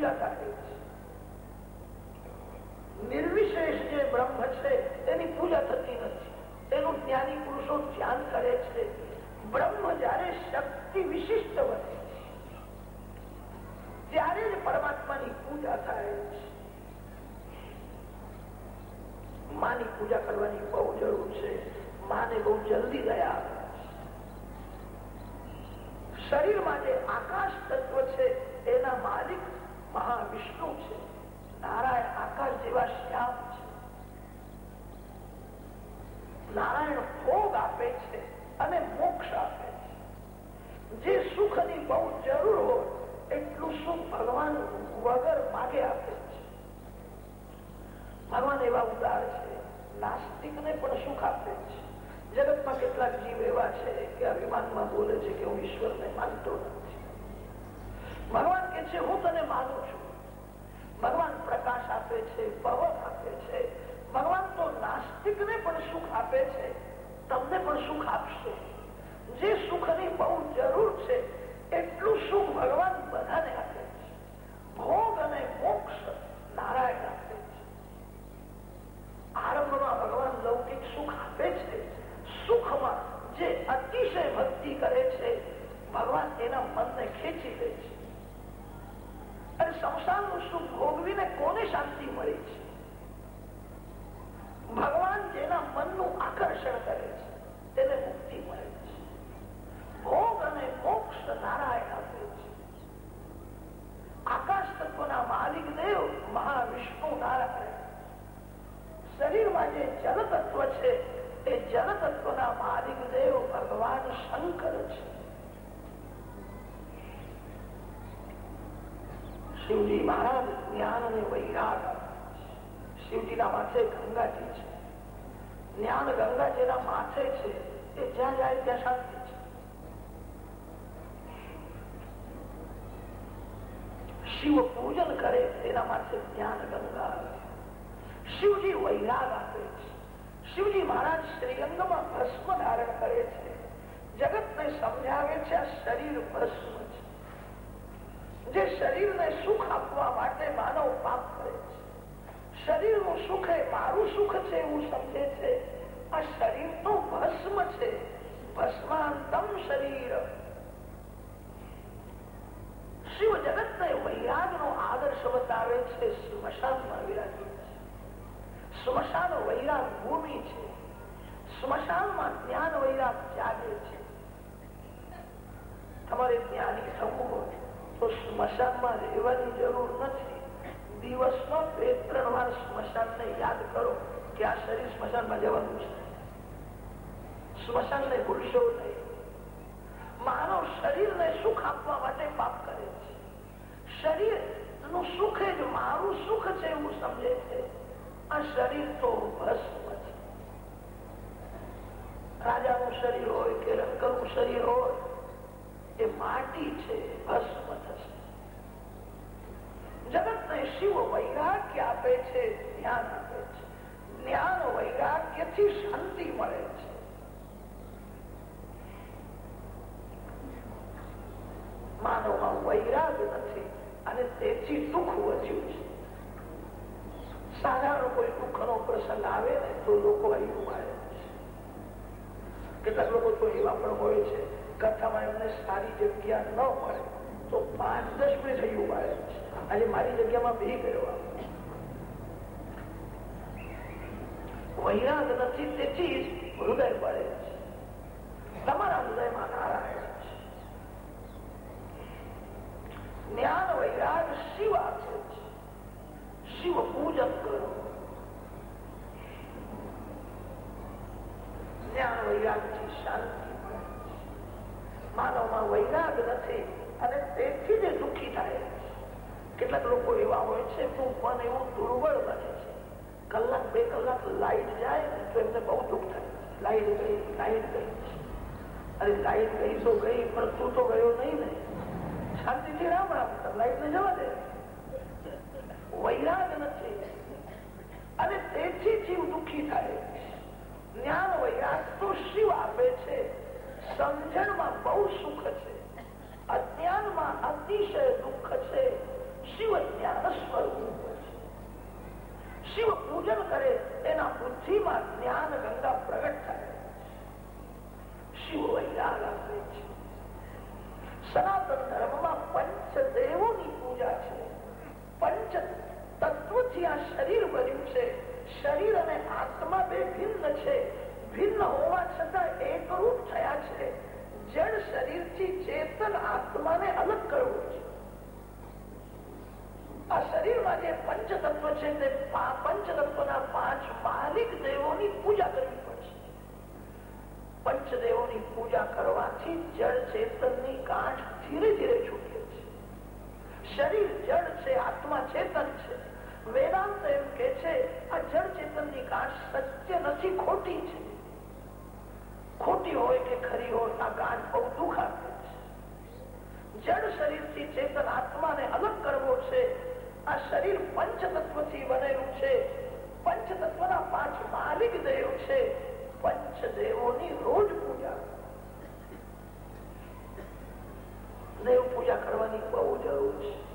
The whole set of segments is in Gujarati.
પૂજા છે નિર્વિશેષ જે બ્રહ્મ છે, તેની પૂજા થતી નથી. તેનું જ્ઞાની પુરુષો ધ્યાન કરે છે. બ્રહ્મ જયારે શક્તિ વિશિષ્ટ બને ત્યારે જ પરમાત્માની પૂજા થાય છે. માની પૂજા કરવાની બહુ જરૂર છે. માને બહુ જલ્દી ગયા શરીરમાં જે આકાશ તત્વ છે એના માલિક મહાવિષ્ણુ છે. નારાયણ આકાશ જેવા શ્યામ છે. નારાયણ ભોગ આપે છે અને મોક્ષ આપે છે. જે સુખની બહુ જરૂર હોય, એટલું સુખ ભગવાન વગર માગે આપે છે. ભગવાન એવા ઉદાર છે નાસ્તિક ને પણ સુખ આપે છે. જગતમાં કેટલાક જીવ એવા છે કે અભિમાનમાં બોલે છે કે હું ઈશ્વરને માનતો નથી. ભગવાન કે છે, હું તને માનું છું. ભગવાન પ્રકાશ આપે છે, પવન આપે છે. ભગવાન તો નાસ્તિક પણ સુખ આપે છે. તમને પણ સુખ આપશે. જે સુખની બહુ જરૂર છે, એટલું સુખ ભગવાન બધાને આપે છે. ભોગ અને મોક્ષ નારાયણ આપે છે. આરંભમાં ભગવાન લૌકિક સુખ આપે છે. સુખમાં જે અતિશય ભક્તિ કરે છે, ભગવાન એના મનને ખેંચી લે છે. અને સંસારનું સુખ ભોગવીને કોને શાંતિ મળે છે? ભગવાન જેના મનનું આકર્ષણ કરે છે, તેને મુક્તિ મળે છે. ભોગ અને મોક્ષ નારાયણ આપે છે. આકાશ તત્વના માલિક દેવ મહાવિષ્ણુ નારાયણ. શરીરમાં જે જલ તત્વ છે, એ જલ તત્વના માલિક શિવજી મહારાજ જ્ઞાન અને વૈરાગ. શિવજીના માથે ગંગાજી છે. જ્ઞાન ગંગાજીના માથે છે, એ જ્યાં જાય ત્યાં શાંતિ છે. શિવ પૂજન કરે, તેના માથે જ્ઞાન ગંગા શિવજી વૈરાગ આપે છે. શિવજી મહારાજ શ્રીરંગમાં ભસ્મ ધારણ કરે છે. જગતને સમજાવે છે, આ શરીર ભસ્મ છે. જે શરીરને સુખ આપવા માટે માનવ પાપ કરે છે. શરીરનું સુખ એ મારું સુખ છે એવું સમજે છે. આ શરીર તો ભસ્મ છે. ભસ્માંતમ શરીર. શિવ જગત ને વૈરાગ નો આદર્શ બતાવે છે. સ્મશાનમાં વિરાજી સ્મશાન વૈરાગ ભૂમિ છે. સ્મશાનમાં જ્ઞાન વૈરાગ જાગે છે. તમારે જ્ઞાની થવું હોય. તો સ્મશાનમાં રહેવાની જરૂર નથી. દિવસનો બે ત્રણ વાર સ્મશાનને યાદ કરો કે આ શરીર સ્મશાનમાં જવાનું છે. સ્મશાનને ભૂલશો નહીં. માનવ શરીરને સુખ આપવા માટે પાપ કરે છે. શરીરનું સુખ જ મારું સુખ છે એવું સમજે છે. આ શરીર તો ભસ્મ છે. રાજાનું શરીર હોય કે રંગનું શરીર હોય, એ માટી છે, ભસ્મ થશે જગત ને શિવ વૈરાગ્ય આપે છે જ્ઞાન આપે છે. જ્ઞાન વૈરાગ્યથી શાંતિ મળે છે. માનવમાં વૈરાગ નથી અને તેથી દુઃખ વધ્યું છે. સાધારણ કોઈ દુઃખ નો પ્રસંગ આવે ને તો લોકો અહીં છે. કેટલાક લોકો તો એવા પણ હોય છે, કથામાં એમને સારી જગ્યા ન મળે તો પાંચ દસ મિનિટ અહીં છે. આજે મારી જગ્યામાં બે ગયો વૈરાગ નથી તેથી હૃદય પડે છે. તમારા હૃદયમાં નારાયણ છે. જ્ઞાન વૈરાગ શિવ આપે છે. શિવ પૂજન કરો. જ્ઞાન વૈરાગથી શાંતિ માનવમાં વૈરાગ નથી અને તેથી જ દુઃખી થાય કેટલાક લોકો એવા હોય છે તો એવું દુર્બળ બને છે. કલાક બે કલાક લાઈટ જાય તો એમને બહુ દુઃખ થાય. લાઈટ ગઈ લાઈટ ગઈ. અરે લાઈટ ગઈ તો ગઈ, પણ તું તો ગયો નહીં ને. શાંતિથી રામ રામ લાઈટ ને જવા દે. વૈરાગ નથી. અને તેથી જીવ દુઃખી થાય. જ્ઞાન વૈરાગ તો શિવ આપે છે. સમજણમાં બહુ સુખ છે. અજ્ઞાનમાં અતિશય દુઃખ છે. શિવ સ્વરૂપ છે. શિવ પૂજન કરે એના બુદ્ધિમાં જ્ઞાન ગંગા પ્રગટ થાય. શિવ વૈરાગ આપે છે. સનાતન ધર્મમાં પંચ દેવોની પૂજા છે. પંચ તત્વથી આ શરીર બન્યું છે. શરીર અને આત્મા બે ભિન્ન છે. ભિન્ન હોવા છતાં એકરૂપ થયા છે. જડ શરીરથી ચેતન આત્માને અલગ કરવું છે. આ શરીરમાં જે પંચતત્વ છે તે પંચતત્વના પાંચ માલિક દેવોની પૂજા કરવી પડશે પંચદેવોની પૂજા કરવાથી જળ ચેતનની કાંઠ ધીરે ધીરે છૂટે છે. શરીર જળ છે, આત્મા ચેતન છે. વેદાંત એમ કે છે, આ જળ ચેતનની કાંઠ સત્ય નથી, ખોટી છે. ખોટી હોય કે ખરી હોય, આ ગાંઠ બહુ દુઃખ આપે છે. જળ શરીરથી ચેતન આત્માને અલગ કરવો છે આ શરીર પંચતત્વથી બનેલું છે. પંચતત્વના પાંચ માલિક દેવ છે. પંચદેવોની રોજ પૂજા. દેવ પૂજા કરવાની બહુ જરૂર છે.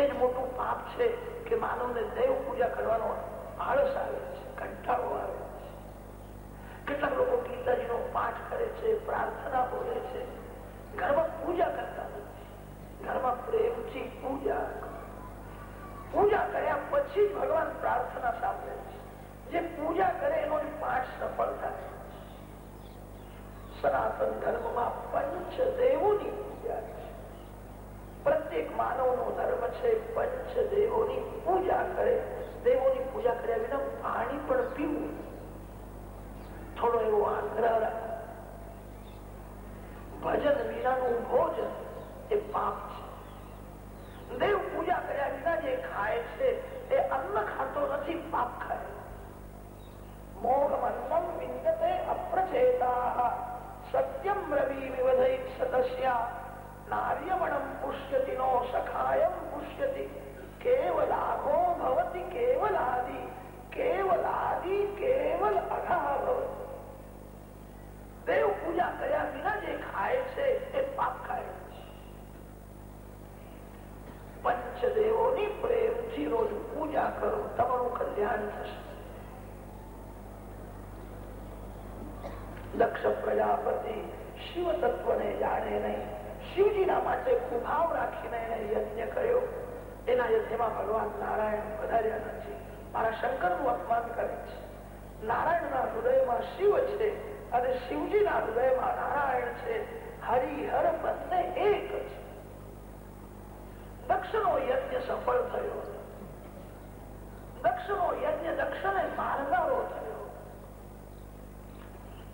એ જ મોટું પાપ છે કે માનવને દેવ પૂજા કરવાનો આળસ આવે છે, કંટાળો આવે છે. કેટલાક લોકો ગીતાજીનો પાઠ કરે છે, પ્રાર્થના બોલે છે. ઘરમાં પૂજા કરતા નથી. ઘરમાં પ્રેમથી પૂજા પૂજા કર્યા પછી ભગવાન પ્રાર્થના સાંભળે છે. જે પૂજા કરે એનો પાઠ સફળ થાય. સનાતન ધર્મમાં પંચ દેવોની પૂજા છે. પ્રત્યેક માનવ નો ધર્મ છે પંચ દેવોની પૂજા કરે. દેવોની પૂજા કર્યા વિના પાણી પણ પીવું. થોડો એવો આગ્રહ ભજન વિનાનું ભોજન એ પાપ છે. દેવ પૂજા કર્યા વિના જે ખાય છે, એ અન્ન ખાતો નથી, પાપ ખાય. મોહમન્નમ વિંદતે અપ્રચેતા. સત્યમ રવિ વિવધૈ સદસ્યા. નાર્યમણમ પુષ્યતિ દેવ પૂજા કર્યા વિના જે ખાય છે, એ પાપ ખાય. પંચદેવોની પ્રેમથી રોજ પૂજા કરો. તમારું કલ્યાણ થશે. દક્ષ પ્રજાપતિ શિવ તત્વને જાણે નહીં. શિવજીના માટે કુભાવ રાખીને યજ્ઞ કર્યો. એના યજ્ઞમાં ભગવાન નારાયણ વધાર્યા નથી. મારા શંકરનું અપમાન કરે છે. નારાયણના હૃદયમાં શિવ છે અને શિવજીના હૃદયમાં નારાયણ છે. હરિહર બંને એક છે. દક્ષનો યજ્ઞ સફળ થયો. દક્ષનો યજ્ઞ દક્ષને મારનારો થયો.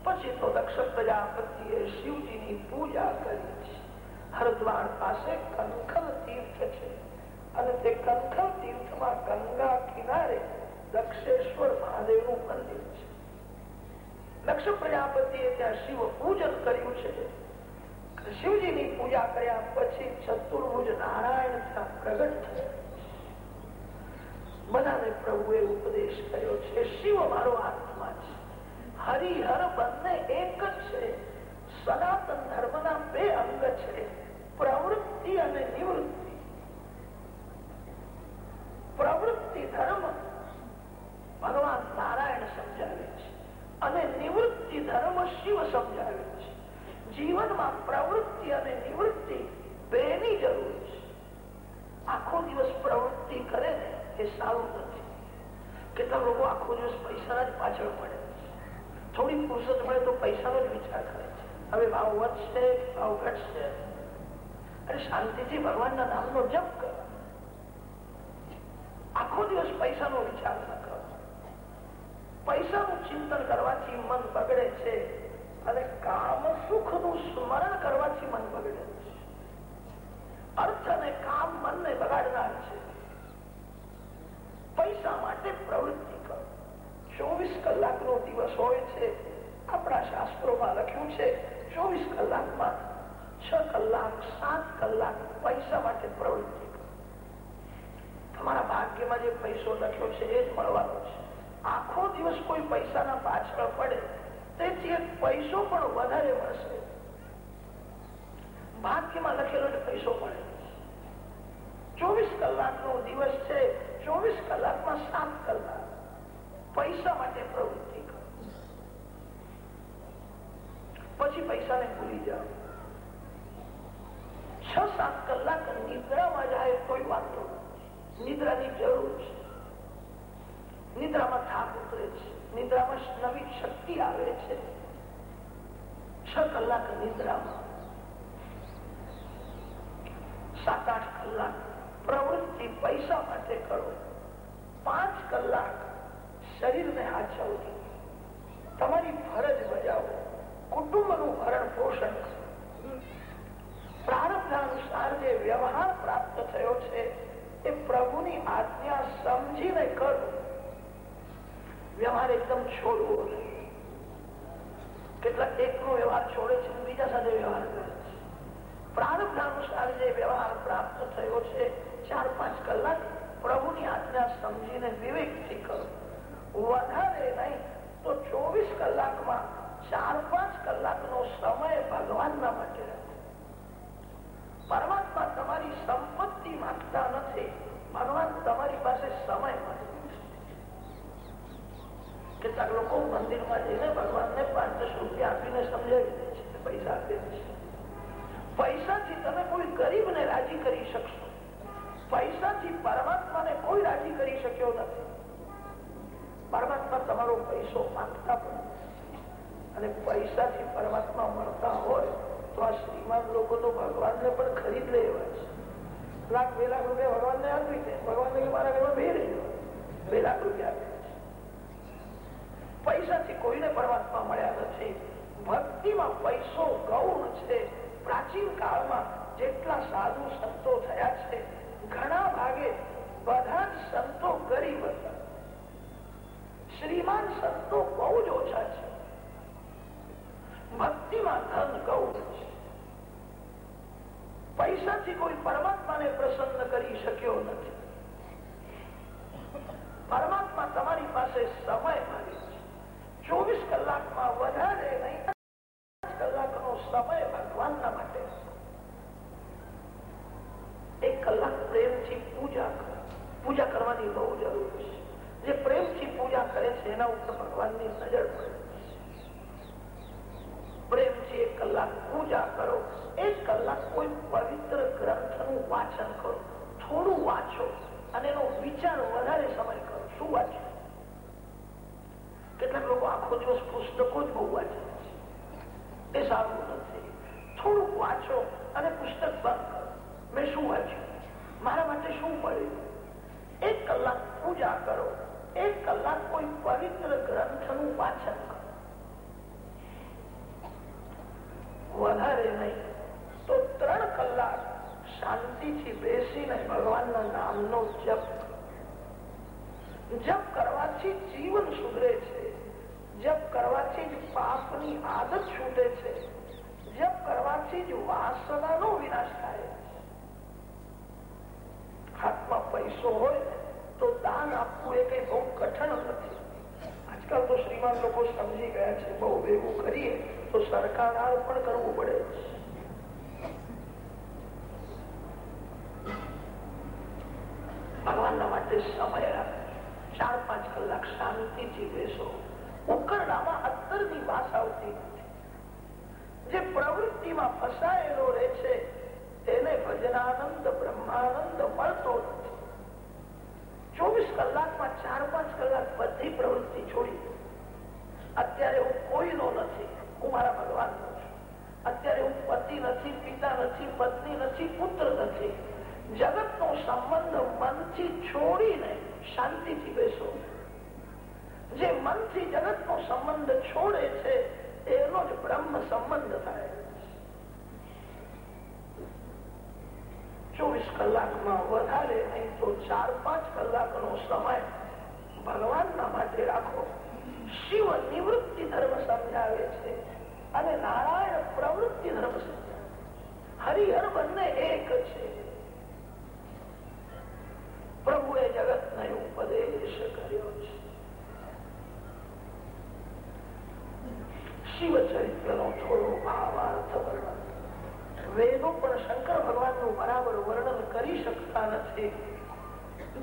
પછી તો દક્ષ પ્રજાપતિએ શિવજીની પૂજા કરી છે. હરદ્વાર પાસે કંખલ તીર્થ છે. અને તે કંખલ તીર્થમાં ગંગા કિનારે દક્ષેશ્વર મહાદેવનું મંદિર છે. દક્ષ પ્રજાપતિએ ત્યાં શિવ પૂજન કર્યું છે. શિવજીની પૂજા કર્યા પછી ચતુર્ભુજ નારાયણ પ્રગટ થયા. બધાને પ્રભુએ ઉપદેશ કર્યો છે, શિવ મારો આત્મા છે. હરિહર બંને એક જ છે. સનાતન ધર્મના બે અંગ છે, પ્રવૃત્તિ અને નિવૃત્તિ. પ્રવૃત્તિ ધર્મ. ભગવાન નારાયણ સમજાવે છે અને નિવૃત્તિ ધર્મ શિવ સમજાવે છે. જીવનમાં પ્રવૃત્તિ અને નિવૃત્તિ બેની જરૂર છે. આખો દિવસ પ્રવૃત્તિ કરે ને એ સારું નથી. કેટલા લોકો આખો દિવસ પૈસાના જ પાછળ પડે. થોડી ફુરસત મળે તો પૈસાનો જ વિચાર કરે છે. હવે ભાવ વધશે ભાવ ઘટશે? અને શાંતિથી ભગવાનના નામનો જપ કરો. આખો દિવસ પૈસાનો વિચાર ન કરો. પૈસાનું ચિંતન કરવાથી મન બગડે છે. અને કામ સુખનું સ્મરણ કરવાથી મન બગડે છે. અર્થ અને કામ મનને બગાડનાર છે. પૈસા માટે પ્રવૃત્તિ કરો. ચોવીસ કલાક નો દિવસ હોય છે. આપણા શાસ્ત્રોમાં લખ્યું છે, ચોવીસ કલાકમાં છ કલાક, સાત કલાક પૈસા માટે પ્રવૃત્તિ કરો. તમારા ભાગ્યમાં જે પૈસો લખ્યો છે, એ જ મળવાનો છે. આખો દિવસ કોઈ પૈસાના પાછળ પડે તેથી પૈસો પણ વધારે મળશે. ભાગ્યમાં લખેલો પૈસો મળે ચોવીસ કલાક નો દિવસ છે. ચોવીસ કલાકમાં સાત કલાક. પૈસા માટે પ્રવૃત્તિ કરો. પછી પૈસાને ભૂલી જાઓ. છ, સાત કલાક નિદ્રામાં જાય કોઈ વાંધો નિદ્રાની જરૂર છે. નિદ્રામાં થાક ઉતરે છે. નિદ્રામાં નવી શક્તિ આવે છે. છ કલાક નિદ્રામાં. સાત આઠ કલાક પ્રવૃત્તિ પૈસા માટે કરો. પાંચ કલાક શરીરને હાચવજો તમારી ફરજ બજાવો. કુટુંબનું ભરણ પોષણ. પ્રારબ્ધ અનુસાર જે વ્યવહાર પ્રાપ્ત થયો છે, એ પ્રભુની આજ્ઞા સમજીને કરો. વ્યવહાર એકદમ છોડવો કેટલાક એકનો વ્યવહાર છોડે છે બીજા સાથે વ્યવહાર કરે છે. પ્રારબ્ધ અનુસાર જે વ્યવહાર પ્રાપ્ત થયો છે, ચાર પાંચ કલાક પ્રભુની આજ્ઞા સમજીને વિવેકથી કરો. વધારે નહીં તો ચોવીસ કલાકમાં ચાર પાંચ કલાકનો સમય ભગવાનના માટે પરમાત્મા તમારી સંપત્તિ માંગતા નથી. ભગવાન તમારી પાસે સમય માંગે. કેટલાક લોકો મંદિરમાં જઈને ભગવાનને ને પાંચસો રૂપિયા આપીને સમજાવી દે છે પૈસા આપે છે. પૈસાથી તમે કોઈ ગરીબને રાજી કરી શકશો. પૈસાથી પરમાત્માને કોઈ રાજી કરી શક્યો નથી. પરમાત્મા તમારો પૈસો માંગતા પણ અને પૈસાથી પરમાત્મા મળતા હોય તો આ શ્રીમાન લોકો તો ભગવાનને પણ ખરીદ લે એવા છે. લાખ બે લાખ રૂપિયા ભગવાનને આપી દે. ભગવાનને મારા ઘરમાં બે રહી બે લાખ રૂપિયા પૈસાથી કોઈને પરમાત્મા મળ્યા નથી. ભક્તિમાં પૈસો ગૌણ છે. પ્રાચીન કાળમાં જેટલા સાધુ સંતો થયા છે, ઘણા ભાગે બધા જ સંતો ગરીબ હતા. શ્રીમાન સંતો બહુ જ ઓછા છે. ભક્તિમાં ધન ગૌણ છે. પૈસાથી કોઈ પરમાત્માને પ્રસન્ન કરી શક્યો નથી. પરમાત્મા તમારી પાસે સમય માંગે ચોવીસ કલાકમાં વધારે નહીં કલાકનો સમય ભગવાનના માટે. એક કલાક પ્રેમથી પૂજા કરે. પૂજા કરવાની બહુ જરૂર છે. જે પ્રેમથી પૂજા કરે છે, એના ઉપર ભગવાનની નજર પડે. પ્રેમથી એક કલાક પૂજા કરો. એક કલાક કોઈ પવિત્ર ગ્રંથનું વાંચન કરો. થોડું વાંચો અને એનો વિચાર વધારે સમય કરો. શું વાંચો? કેટલાક લોકો આખો દિવસ પુસ્તકો જ બહુ વાંચે છે. એ સારું નથી. થોડુંક વાંચો અને પુસ્તક બંધ કરો. મેં શું વાંચ્યું? મારા માટે શું મળ્યું એક કલાક પૂજા કરો. એક કલાક કોઈ પવિત્ર ગ્રંથનું વાંચન કરો. વધારે નહીં, તો ત્રણ કલાક શાંતિથી બેસીને ભગવાનના નામનો જપ જપ કરવાથી જીવન સુધરે છે. જપ કરવાથી જ પાપની આદત છૂટે છે. જપ કરવાથી જ વાસનાનો વિનાશ થાય. હાથમાં પૈસો હોય તો દાન આપવું એ કઈ બહુ કઠણ નથી. આજકાલ તો શ્રીમાન લોકો સમજી ગયા છે, બહુ ભેગું કરીએ તો સરકાર પણ કરવું પડે. ભગવાનના માટે સમય રાખે. ચાર પાંચ કલાક શાંતિથી બેસો. ઉકરડામાં અત્તરની નથી. જે પ્રવૃત્તિમાં ફસાયેલો રહે છે, તેને ભજનાનંદ, બ્રહ્માનંદ મળતો ચોવીસ કલાકમાં ચાર પાંચ કલાક બધી પ્રવૃત્તિ છોડી અત્યારે હું કોઈનો નથી, હું મારા ભગવાન છું. અત્યારે હું પતિ નથી, પિતા નથી, પત્ની નથી, પુત્ર નથી. જગત નો સંબંધ મનથી છોડીને શાંતિથી બેસો. જે મનથી જગત નો સંબંધ છોડે છે, એનો જ બ્રહ્મ સંબંધ થાય. ચોવીસ કલાકમાં વધારે નહીં તો ચાર પાંચ કલાકનો સમય ભગવાનના માટે રાખો. શિવ નિવૃત્તિ ધર્મ સમજાવે છે અને નારાયણ પ્રવૃત્તિ ધર્મ સમજાવે હરિહર બંને એક છે. પ્રભુએ જગતને ઉપદેશ કર્યો છે. શિવ ચરિત્રનો થોડો ભાવાર્થ વર્ણન વેદો પણ શંકર ભગવાનનું બરાબર વર્ણન કરી શકતા નથી.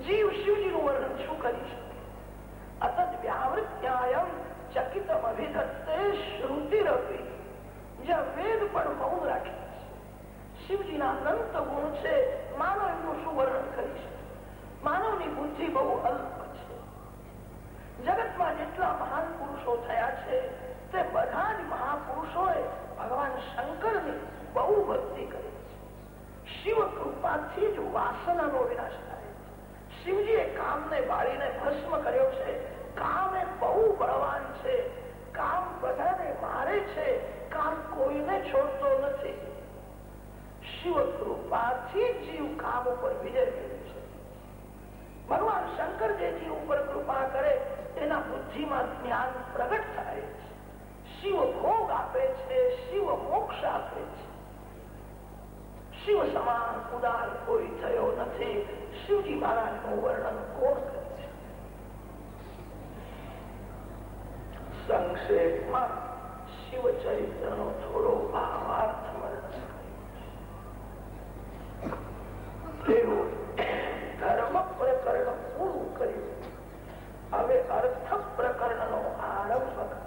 જીવ શિવજીનું વર્ણન શું કરી શકે? અતદ વ્યાવ ચકિતમ અભિધત્તે શ્રુતિરપી. જ્યાં વેદ પણ મૌન રાખે છે. શિવજીના અનંત ગુણ છે, માનવ એમનું શું વર્ણન કરી શકે? માનવની બુદ્ધિ બહુ અલ્પ છે. જગતમાં જેટલા મહાન પુરુષો થયા છે તે બધા જ મહાપુરુષોએ ભગવાન શંકરની બહુ ભક્તિ કરી છે. શિવ કૃપાથી જ વાસનાનો વિનાશ થાય છે. શિવજીએ કામને બાળીને ભસ્મ કર્યો છે. કામ એ બહુ બળવાન છે. કામ બધાને મારે છે. કામ કોઈને છોડતો નથી. શિવ કૃપાથી જીવ કામ ઉપર વિજય મેળવી છે. ભગવાન શંકર જે જીવ ઉપર કૃપા કરે, તેના બુદ્ધિમાં જ્ઞાન પ્રગટ થાય. શિવ ભોગ આપે છે શિવ મોક્ષ આપે છે શિવ સમાન ઉદાર કોઈ થયો નથી શિવજી મહારાજનું વર્ણન કોણ કરે છે સંક્ષેપમાં શિવ ચરિત્રનો થોડો ભાવાર્થ ધર્મ પ્રકરણ પૂરું કર્યું હવે અર્થ પ્રકરણનો આરંભ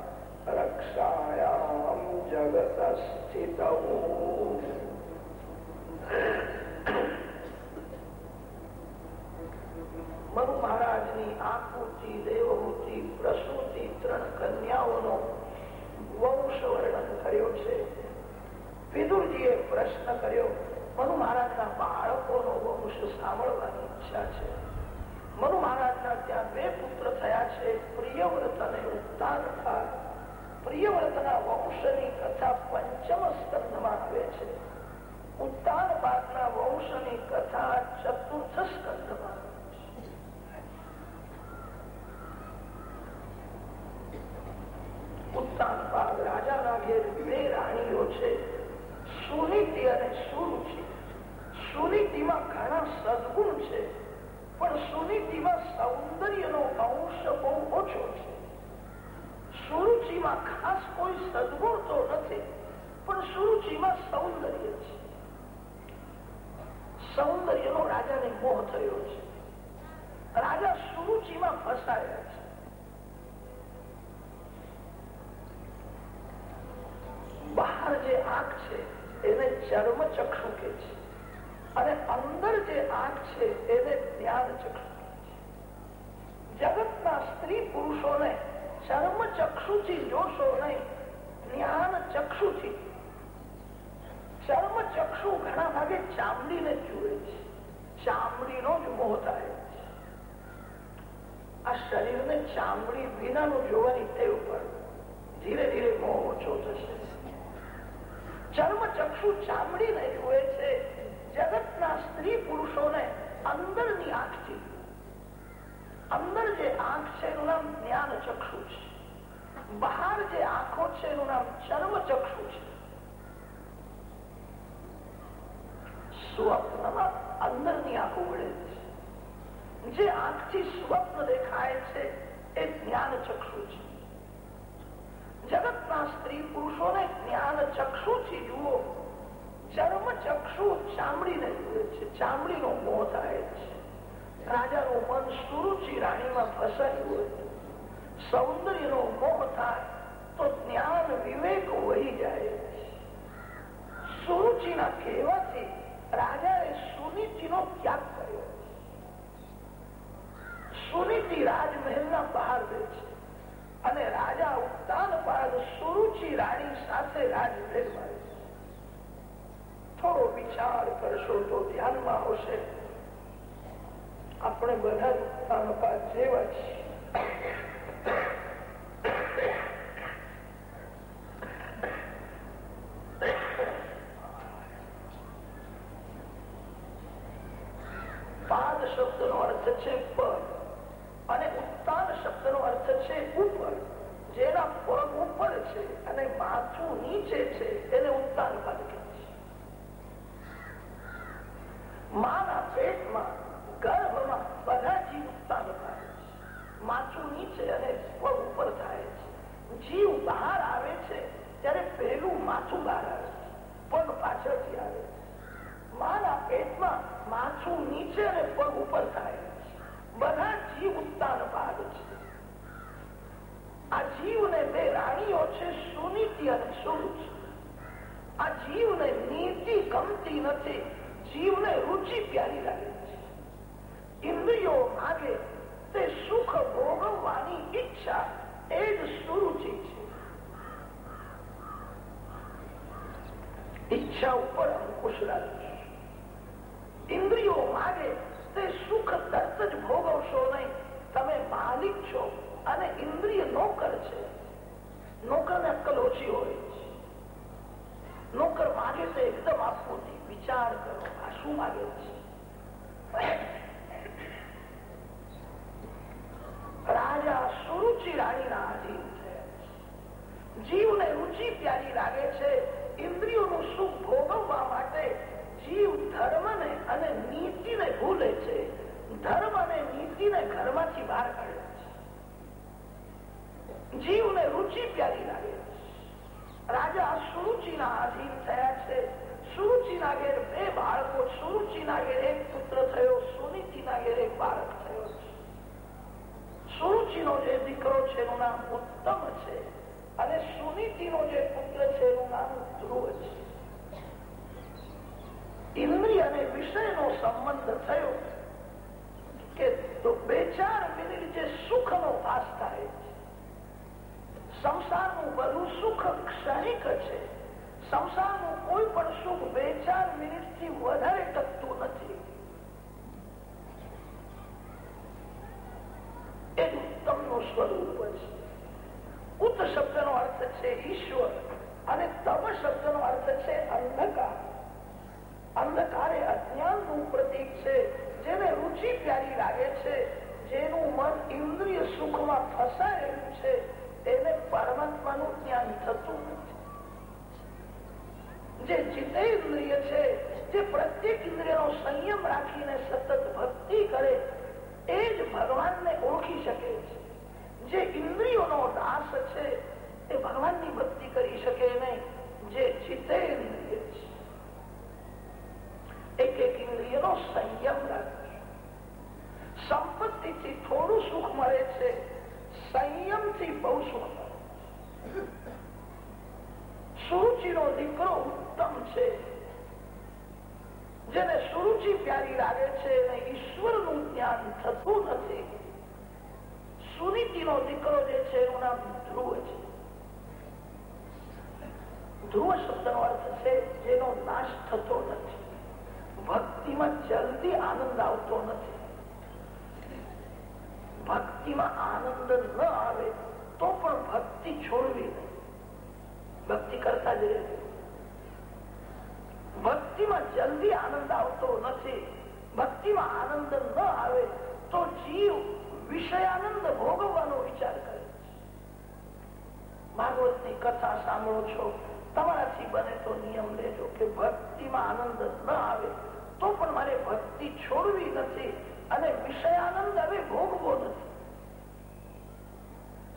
રક્ષાયામ જગત સ્થિત મનુ મહારાજની આકૃતિ દેવહૂતિ પ્રસૂતિ ત્રણ કન્યાઓનો વંશ વર્ણન કર્યો છે વિદુરજીએ પ્રશ્ન કર્યો મનુ મહારાજના બાળકોનો વંશ સાંભળવાની ઈચ્છા છે એને ચર્મ ચક્ષુ કે છે. અને અંદર જે આંખ છે, એને જ્ઞાન ચક્ષુ જગતના સ્ત્રી પુરુષોને ચર્મ ચક્ષુથી જોશો નહીં, જ્ઞાન ચક્ષુથી. ચર્મ ચક્ષુ ઘણા ભાગે ચામડીને જુએ છે. ચામડીનો જ મોહ થાય આ શરીરને ચામડી વિનાનું જોવાની બહાર જે આંખો છે, એનું નામ ચર્મ ચક્ષુ છે સ્વપ્નમાં અંદરની આંખ ઉગડે છે? જે આંખથી સ્વપ્ન દેખાય છે, એ જ્ઞાન ચક્ષુ છે. જગતના સ્ત્રી પુરુષોને જુઓ. ચર્મ ચક્ષુ ચામડીને જુએ છે, ચામડીનો મોહ થાય છે. રાજાનું મન સુરુચિ રાણીમાં ફસાયું હોય સૌંદર્યનો મોહ થાય તો જ્ઞાન વિવેક વહી જાય. સુરુચિના કહેવાથી રાજાએ સુનીતિનો ત્યાગ કર્યો. સુનીતિ રાજમહેલના બહાર રહે છે અને રાજા ઉત્તાન બાદ સુરુચિ રાણી સાથે રાજમહેલમાં થોડો વિચાર કરશો તો ધ્યાનમાં આવશે. આપણે બધા જેવા છીએ. પાદ શબ્દ નો અર્થ છે પદ અને શબ્દનો અર્થ છે ઉપર. જેના પગ ઉપર છે અને માથું નીચે છે એને ઉત્તાન કહે છે. માના પેટમાં, ગર્ભમાં બધા જીવ ઉત્તાન છે માથું નીચે અને પગ ઉપર થાય છે. જીવ બહાર આવે છે, ત્યારે પહેલું માથું બહાર આવે છે, પગ પાછળથી આવે છે. માના પેટમાં માથું નીચે અને પગ ઉપર થાય બધા જીવ ઉત્તાન ભાગ છે. આ જીવને બે રાણીઓ છે, સુનીતિ અને સુરુચિ આ જીવને નીતિ ગમતી નથી, જીવને રુચિ પ્યારી લાગે છે. ઇન્દ્રિયો માગે તે સુખ ભોગવવાની ઈચ્છા એ જ સુરુચિ છે. ઈચ્છા ઉપર અંકુશ રાખે ઇન્દ્રિયો માગે તે સુખ તરત જ ભોગવશો નહીં. તમે માલિક છો અને ઇન્દ્રિય નોકર છે. નોકર ને અક્કલ ઓછી હોય છે. નોકર માગે તો એકદમ આપવું નહીં વિચાર કરો, આ શું માગે છે? રાજા સુરુચિ રાણીના આધીન છે જીવને રુચિ પ્યારી લાગે છે ઇન્દ્રિયોનું સુખ ભોગવવા માટે જીવ ધર્મને અને નીતિને ભૂલે છે ધર્મ અને નીતિને ઘરમાંથી બહાર કાઢે છે જીવને રુચિ પ્યારી લાગે છે રાજા સુરુચિના આધીન થયા છે સુરુચિના ઘેર બે બાળકો સુરુચિના ઘેર એક પુત્ર થયો સુનીતિના ઘેર એક બાળક થયો સુરુચિનો જે દીકરો છે એનું નામ ઉત્તમ છે અને સુનીતિનો જે પુત્ર છે એનું નામ ધ્રુવ છે ઇન્દ્રિય અને વિષયનો સંબંધ થયો કે બે ચાર મિનિટ જે સુખનો ભાસ થાય છે સંસારનું બધું સુખ ક્ષણિક છે સંસારનું કોઈ પણ સુખ બે ચાર મિનિટથી વધારે ટકતું નથી જેનું મન ઇન્દ્રિય સુખમાં ફસાયેલું છે, તેને પરમાત્માનું જ્ઞાન થતું નથી. જે જીતેન્દ્રિય છે, જે પ્રત્યેક ઇન્દ્રિયનો સંયમ રાખીને સતત ભક્તિ કરે એ જ ભગવાનને ઓળખી શકે છે. જે ઇન્દ્રિયોનો દાસ છે, એ ભગવાનની ભક્તિ કરી શકે નહીં જે જીતેન્દ્રિય છે. એક એક ઇન્દ્રિયનો સંયમ રાખે સંપત્તિથી થોડું સુખ મળે છે, સંયમથી બહુ સુખ મળે સુરુચિનો દીકરો ઉત્તમ છે. જેને સુરુચિ પ્યારી લાગે છે અને ઈશ્વરનું જ્ઞાન થતું નથી. સુનીતિનો દીકરો જે છે એનું નામ ધ્રુવ છે. ધ્રુવ શબ્દનો અર્થ છે જેનો નાશ થતો નથી. ભક્તિમાં જલ્દી આનંદ આવતો નથી. ભક્તિમાં આનંદ ન આવે તો પણ ભક્તિ છોડવી નહીં. ભક્તિ કરતા જ રહેવું ભક્તિમાં જલ્દી આનંદ આવતો નથી. ભક્તિમાં આનંદ ન આવે તો જીવ વિષયાનંદ ભોગવવાનો વિચાર કરે ભાગવતની કથા સાંભળો છો. તમારાથી બને તો નિયમ લેજો કે ભક્તિમાં આનંદ ન આવે તો પણ મારે ભક્તિ છોડવી નથી અને વિષયાનંદ હવે ભોગવો નથી.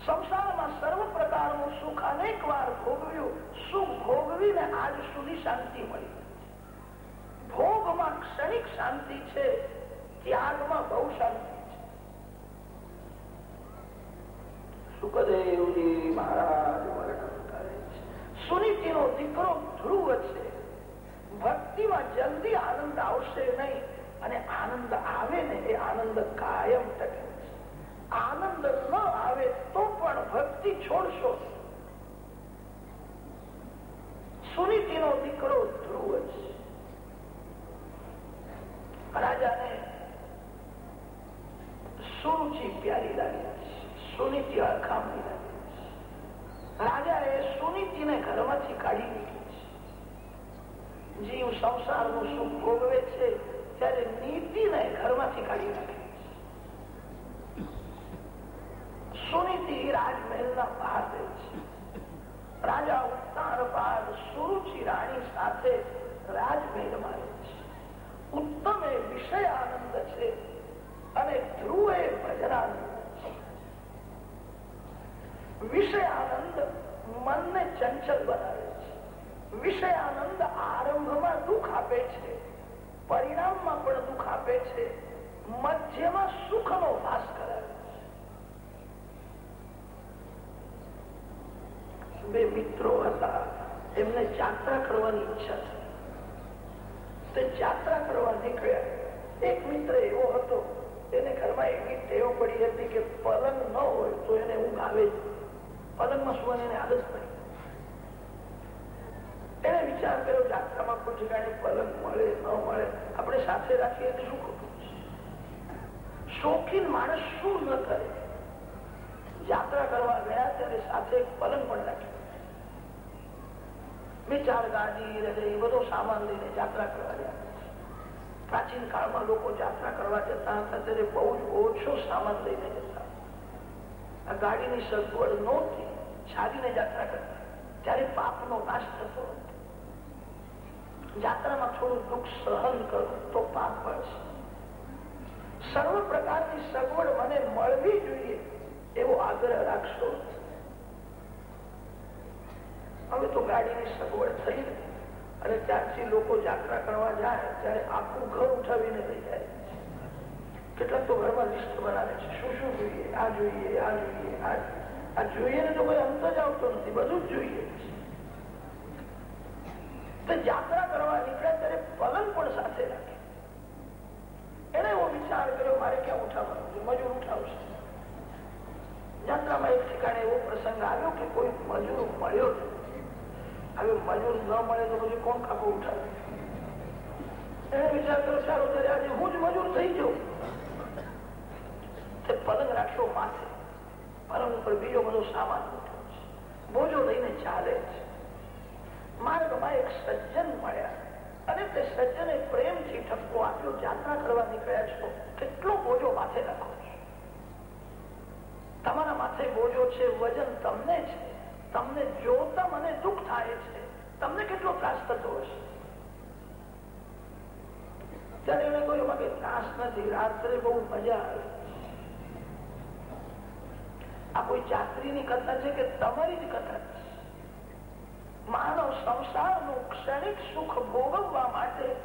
સંસારમાં સર્વ પ્રકારનું સુખ અનેક વાર ભોગવ્યું. સુખ ભોગવીને આજ સુધી શાંતિ મળી. ભોગમાં ક્ષણિક શાંતિ છે ત્યાગમાં બહુ શાંતિ છે. સુખદેવજી મહારાજ વર્ણન કરે છે. સુનીતિનો દીકરો ધ્રુવ છે. ભક્તિમાં જલ્દી આનંદ આવશે નહીં અને આનંદ આવે ને એ આનંદ કાયમ ટકે આનંદ ન આવે તો પણ ભક્તિ છોડશો. સુનીતિનો દીકરો ધ્રુવ છે. રાજાને સુરુચિ પ્યારી લાગી સુનીતિ અળખામણી લાગી રાજાએ સુનીતિને ઘરમાંથી કાઢી દીધી જીવ સંસારનું સુખ ભોગવે છે ત્યારે નીતિને ઘરમાંથી કાઢી નાખે સુનીતિ રાજમહેલના બહાર દે છે. રાજા ઉત્તાર બાદ સુરુચિ રાણી સાથે રાજમહેલમાં ઉત્તમ એ વિષય આનંદ છે અને ધ્રુવ એ ભજનાનંદ વિષય આનંદ મનને ચંચલ બનાવે છે. વિષય આનંદ આરંભમાં દુઃખ આપે છે. પરિણામમાં પણ દુઃખ આપે છે. મધ્યમાં સુખનો વાસ કરાવે છે. બે મિત્રો હતા. એમને જાત્રા કરવાની ઈચ્છા થઈ. તે જાત્રા કરવા નીકળ્યા. એક મિત્ર એવો હતો એને ઘરમાં એવી ટેવ પડી હતી કે પલંગ ન હોય તો એને ઊંઘ આવે પલંગમાં સુવાની એને આદત પડી? એને વિચાર કર્યો જાત્રામાં કોઈ ઠેકાણે પલંગ મળે, ન મળે, આપણે સાથે રાખીએ તો શું ખોટું શોખીન માણસ શું ન કરે? યાત્રા કરવા ગયા ત્યારે સાથે પલંગ પણ રાખી. વિચાર ગાડી હૃદય, બધો સામાન લઈને જાત્રા કરવા ગયા. પ્રાચીન કાળમાં લોકો જાત્રા કરવા જતા હતા, ત્યારે બહુ જ ઓછો સામાન લઈને જતા. આ ગાડીની સગવડ નહોતી સાધીને જાત્રા કરતા. ત્યારે પાપનો નાશ થતો જાત્રામાં થોડું દુઃખ સહન કરો તો પાપ મળશે. સર્વ પ્રકારની સગવડ મને મળવી જોઈએ એવો આગ્રહ રાખશો હવે તો ગાડીની સગવડ થઈ નથી અને ત્યારથી લોકો યાત્રા કરવા જાય, ત્યારે આખું ઘર ઉઠાવીને લઈ જાય. કેટલાક તો ઘરમાં લિસ્ટ બનાવે છે. શું શું જોઈએ? આ જોઈએ આ જોઈએ આ જોઈએ ને તો કોઈ અંત જ આવતો નથી. બધું જ જોઈએ. તો યાત્રા કરવા નીકળ્યા ત્યારે પલંગ પણ સાથે રાખે. એને એવો વિચાર કર્યો, મારે ક્યાં ઉઠાવવાનું છે? મજૂર ઉઠાવશે. યાત્રામાં એક ઠેકાણે એવો પ્રસંગ આવ્યો કે કોઈ મજૂર મળ્યો હવે મજૂર ન મળે તો પછી કોણ કાપો ઉઠાવે? એને વિચાર કરો સારો ત્યારે આજે હું જ મજૂર થઈ જાઉં પલંગ રાખ્યો માથે, પલંગ ઉપર બીજો બધો સામાન બોજો લઈને ચાલે છે. માર્ગમાં એક સજ્જન મળ્યા અને તે સજ્જને પ્રેમથી ઠપકો આપ્યો યાત્રા કરવા નીકળ્યા છો, કેટલો બોજો માથે રાખો તમારા માથે બોજો છે, વજન તમને છે. તમને જોતા મને દુઃખ થાય છે. તમને કેટલો ત્રાસ થતો હશે? ત્યારે એને કહ્યું કે ત્રાસ નથી, રાત્રે બહુ મજા આવે. આ કોઈ ચાકરીની કથા છે કે તમારી જ કથા છે? માનવ સંસારનું ક્ષણિક સુખ ભોગવવા માટે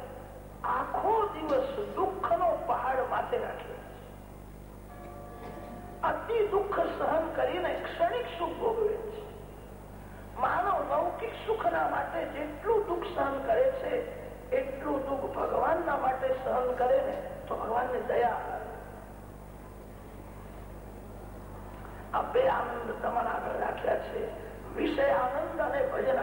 આખો દિવસ દુઃખનો પહાડ માથે રાખે અતિ દુઃખ સહન કરીને ક્ષણિક સુખ ભોગવે છે. માનવ લૌકિક સુખના માટે જેટલું દુઃખ સહન કરે છે, એટલું દુઃખ ભગવાનના માટે સહન કરે ને તો ભગવાનને દયા આ બે આનંદ તમારા આગળ રાખ્યા છે. વિષય આનંદ અને ભજન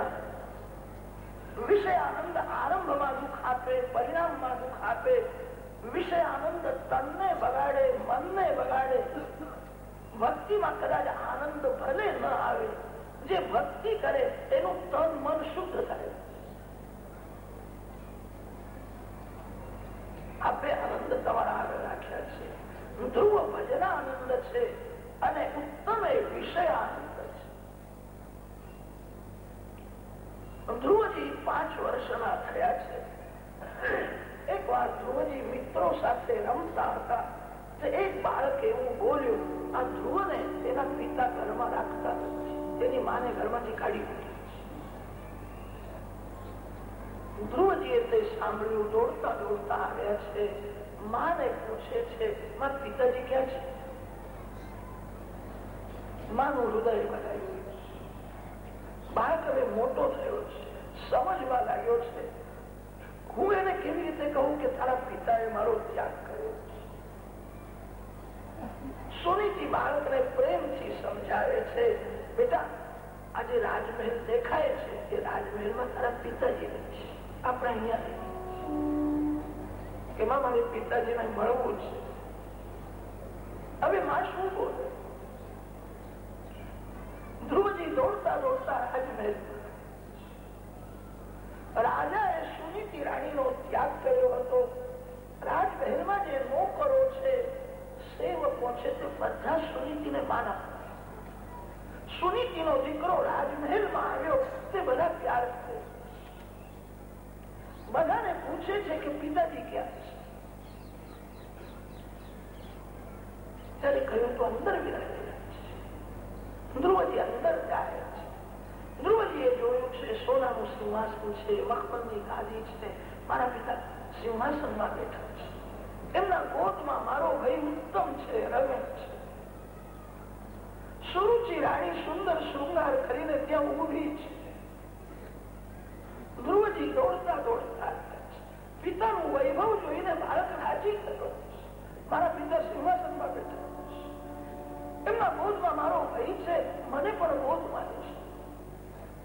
વિષય આનંદ આરંભમાં દુઃખ આપે, પરિણામમાં દુઃખ આપે. વિષય આનંદ તનને બગાડે, મનને બગાડે. ભક્તિમાં કદાચ આનંદ ભલે ન આવે જે ભક્તિ કરે, એનું તન મન શુદ્ધ થાય. આપણે આનંદ તમારા આગળ રાખ્યા છે ધ્રુવ ભજન આનંદ છે અને ઉત્તમ એ વિષય આનંદ છે. ધ્રુવજી પાંચ વર્ષના થયા છે. એક વાર ધ્રુવજી મિત્રો સાથે રમતા હતા. એક બાળક એવું બોલ્યું, આ ધ્રુવને તેના પિતા ઘરમાં રાખતા નથી. તેની માને ઘરમાંથી કાઢી મૂકી. ધ્રુવજીએ તે સાંભળ્યું, દોડતા દોડતા આવ્યા છે. માને પૂછે છે, મારા પિતાજી ક્યાં છે? માનું હૃદય બનાવ્યું બાળક હવે મોટો થયો છે. સમજવા લાગ્યો છે. હું એને કેવી રીતે કહું કે તારા પિતાએ મારો ત્યાગ કર્યો? સોનીજી બાળકને પ્રેમથી સમજાવે છે. બેટા, આજે રાજમહેલ દેખાય છે. એ રાજમહેલમાં તારા પિતાજી આપણે અહીંયા એમાં મારે પિતાજીને મળવું છે. હવે માં શું બોલે? ધ્રુવજી દોડતા દોડતા રાજમહેલ રાજાએ સુનીતિ રાણીનો ત્યાગ કર્યો હતો. રાજમહેલમાં જે નોકરો છે, સેવકો છે, તે બધા સુનીતિને માન સુનીતિનો દીકરો રાજમહેલમાં આવ્યો, તે બધા પ્યાર બધાને પૂછે છે કે પિતાજી ક્યાં છે? ત્યારે કહ્યું, તો અંદર વિરાજેલા ધ્રુવજી અંદર જાય છે. ધ્રુવજીએ જોયું છે, સોનાનું સિંહાસન છે મખમલની ગાદી છે, મારા પિતા સિંહાસનમાં બેઠા છે. એમના ગોતમાં મારો ભાઈ ઉત્તમ છે રમે છે. સુરુચિ રાણી સુંદર શૃંગાર કરીને ત્યાં ઊભી છે. ધ્રુવજી દોડતા દોડતા પિતાનું વૈભવ જોઈને બાળક રાજી થયો મારા પિતા સિંહાસનમાં બેઠા એમના બોધમાં મારો ભાઈ છે, મને પણ બોધ માને છે.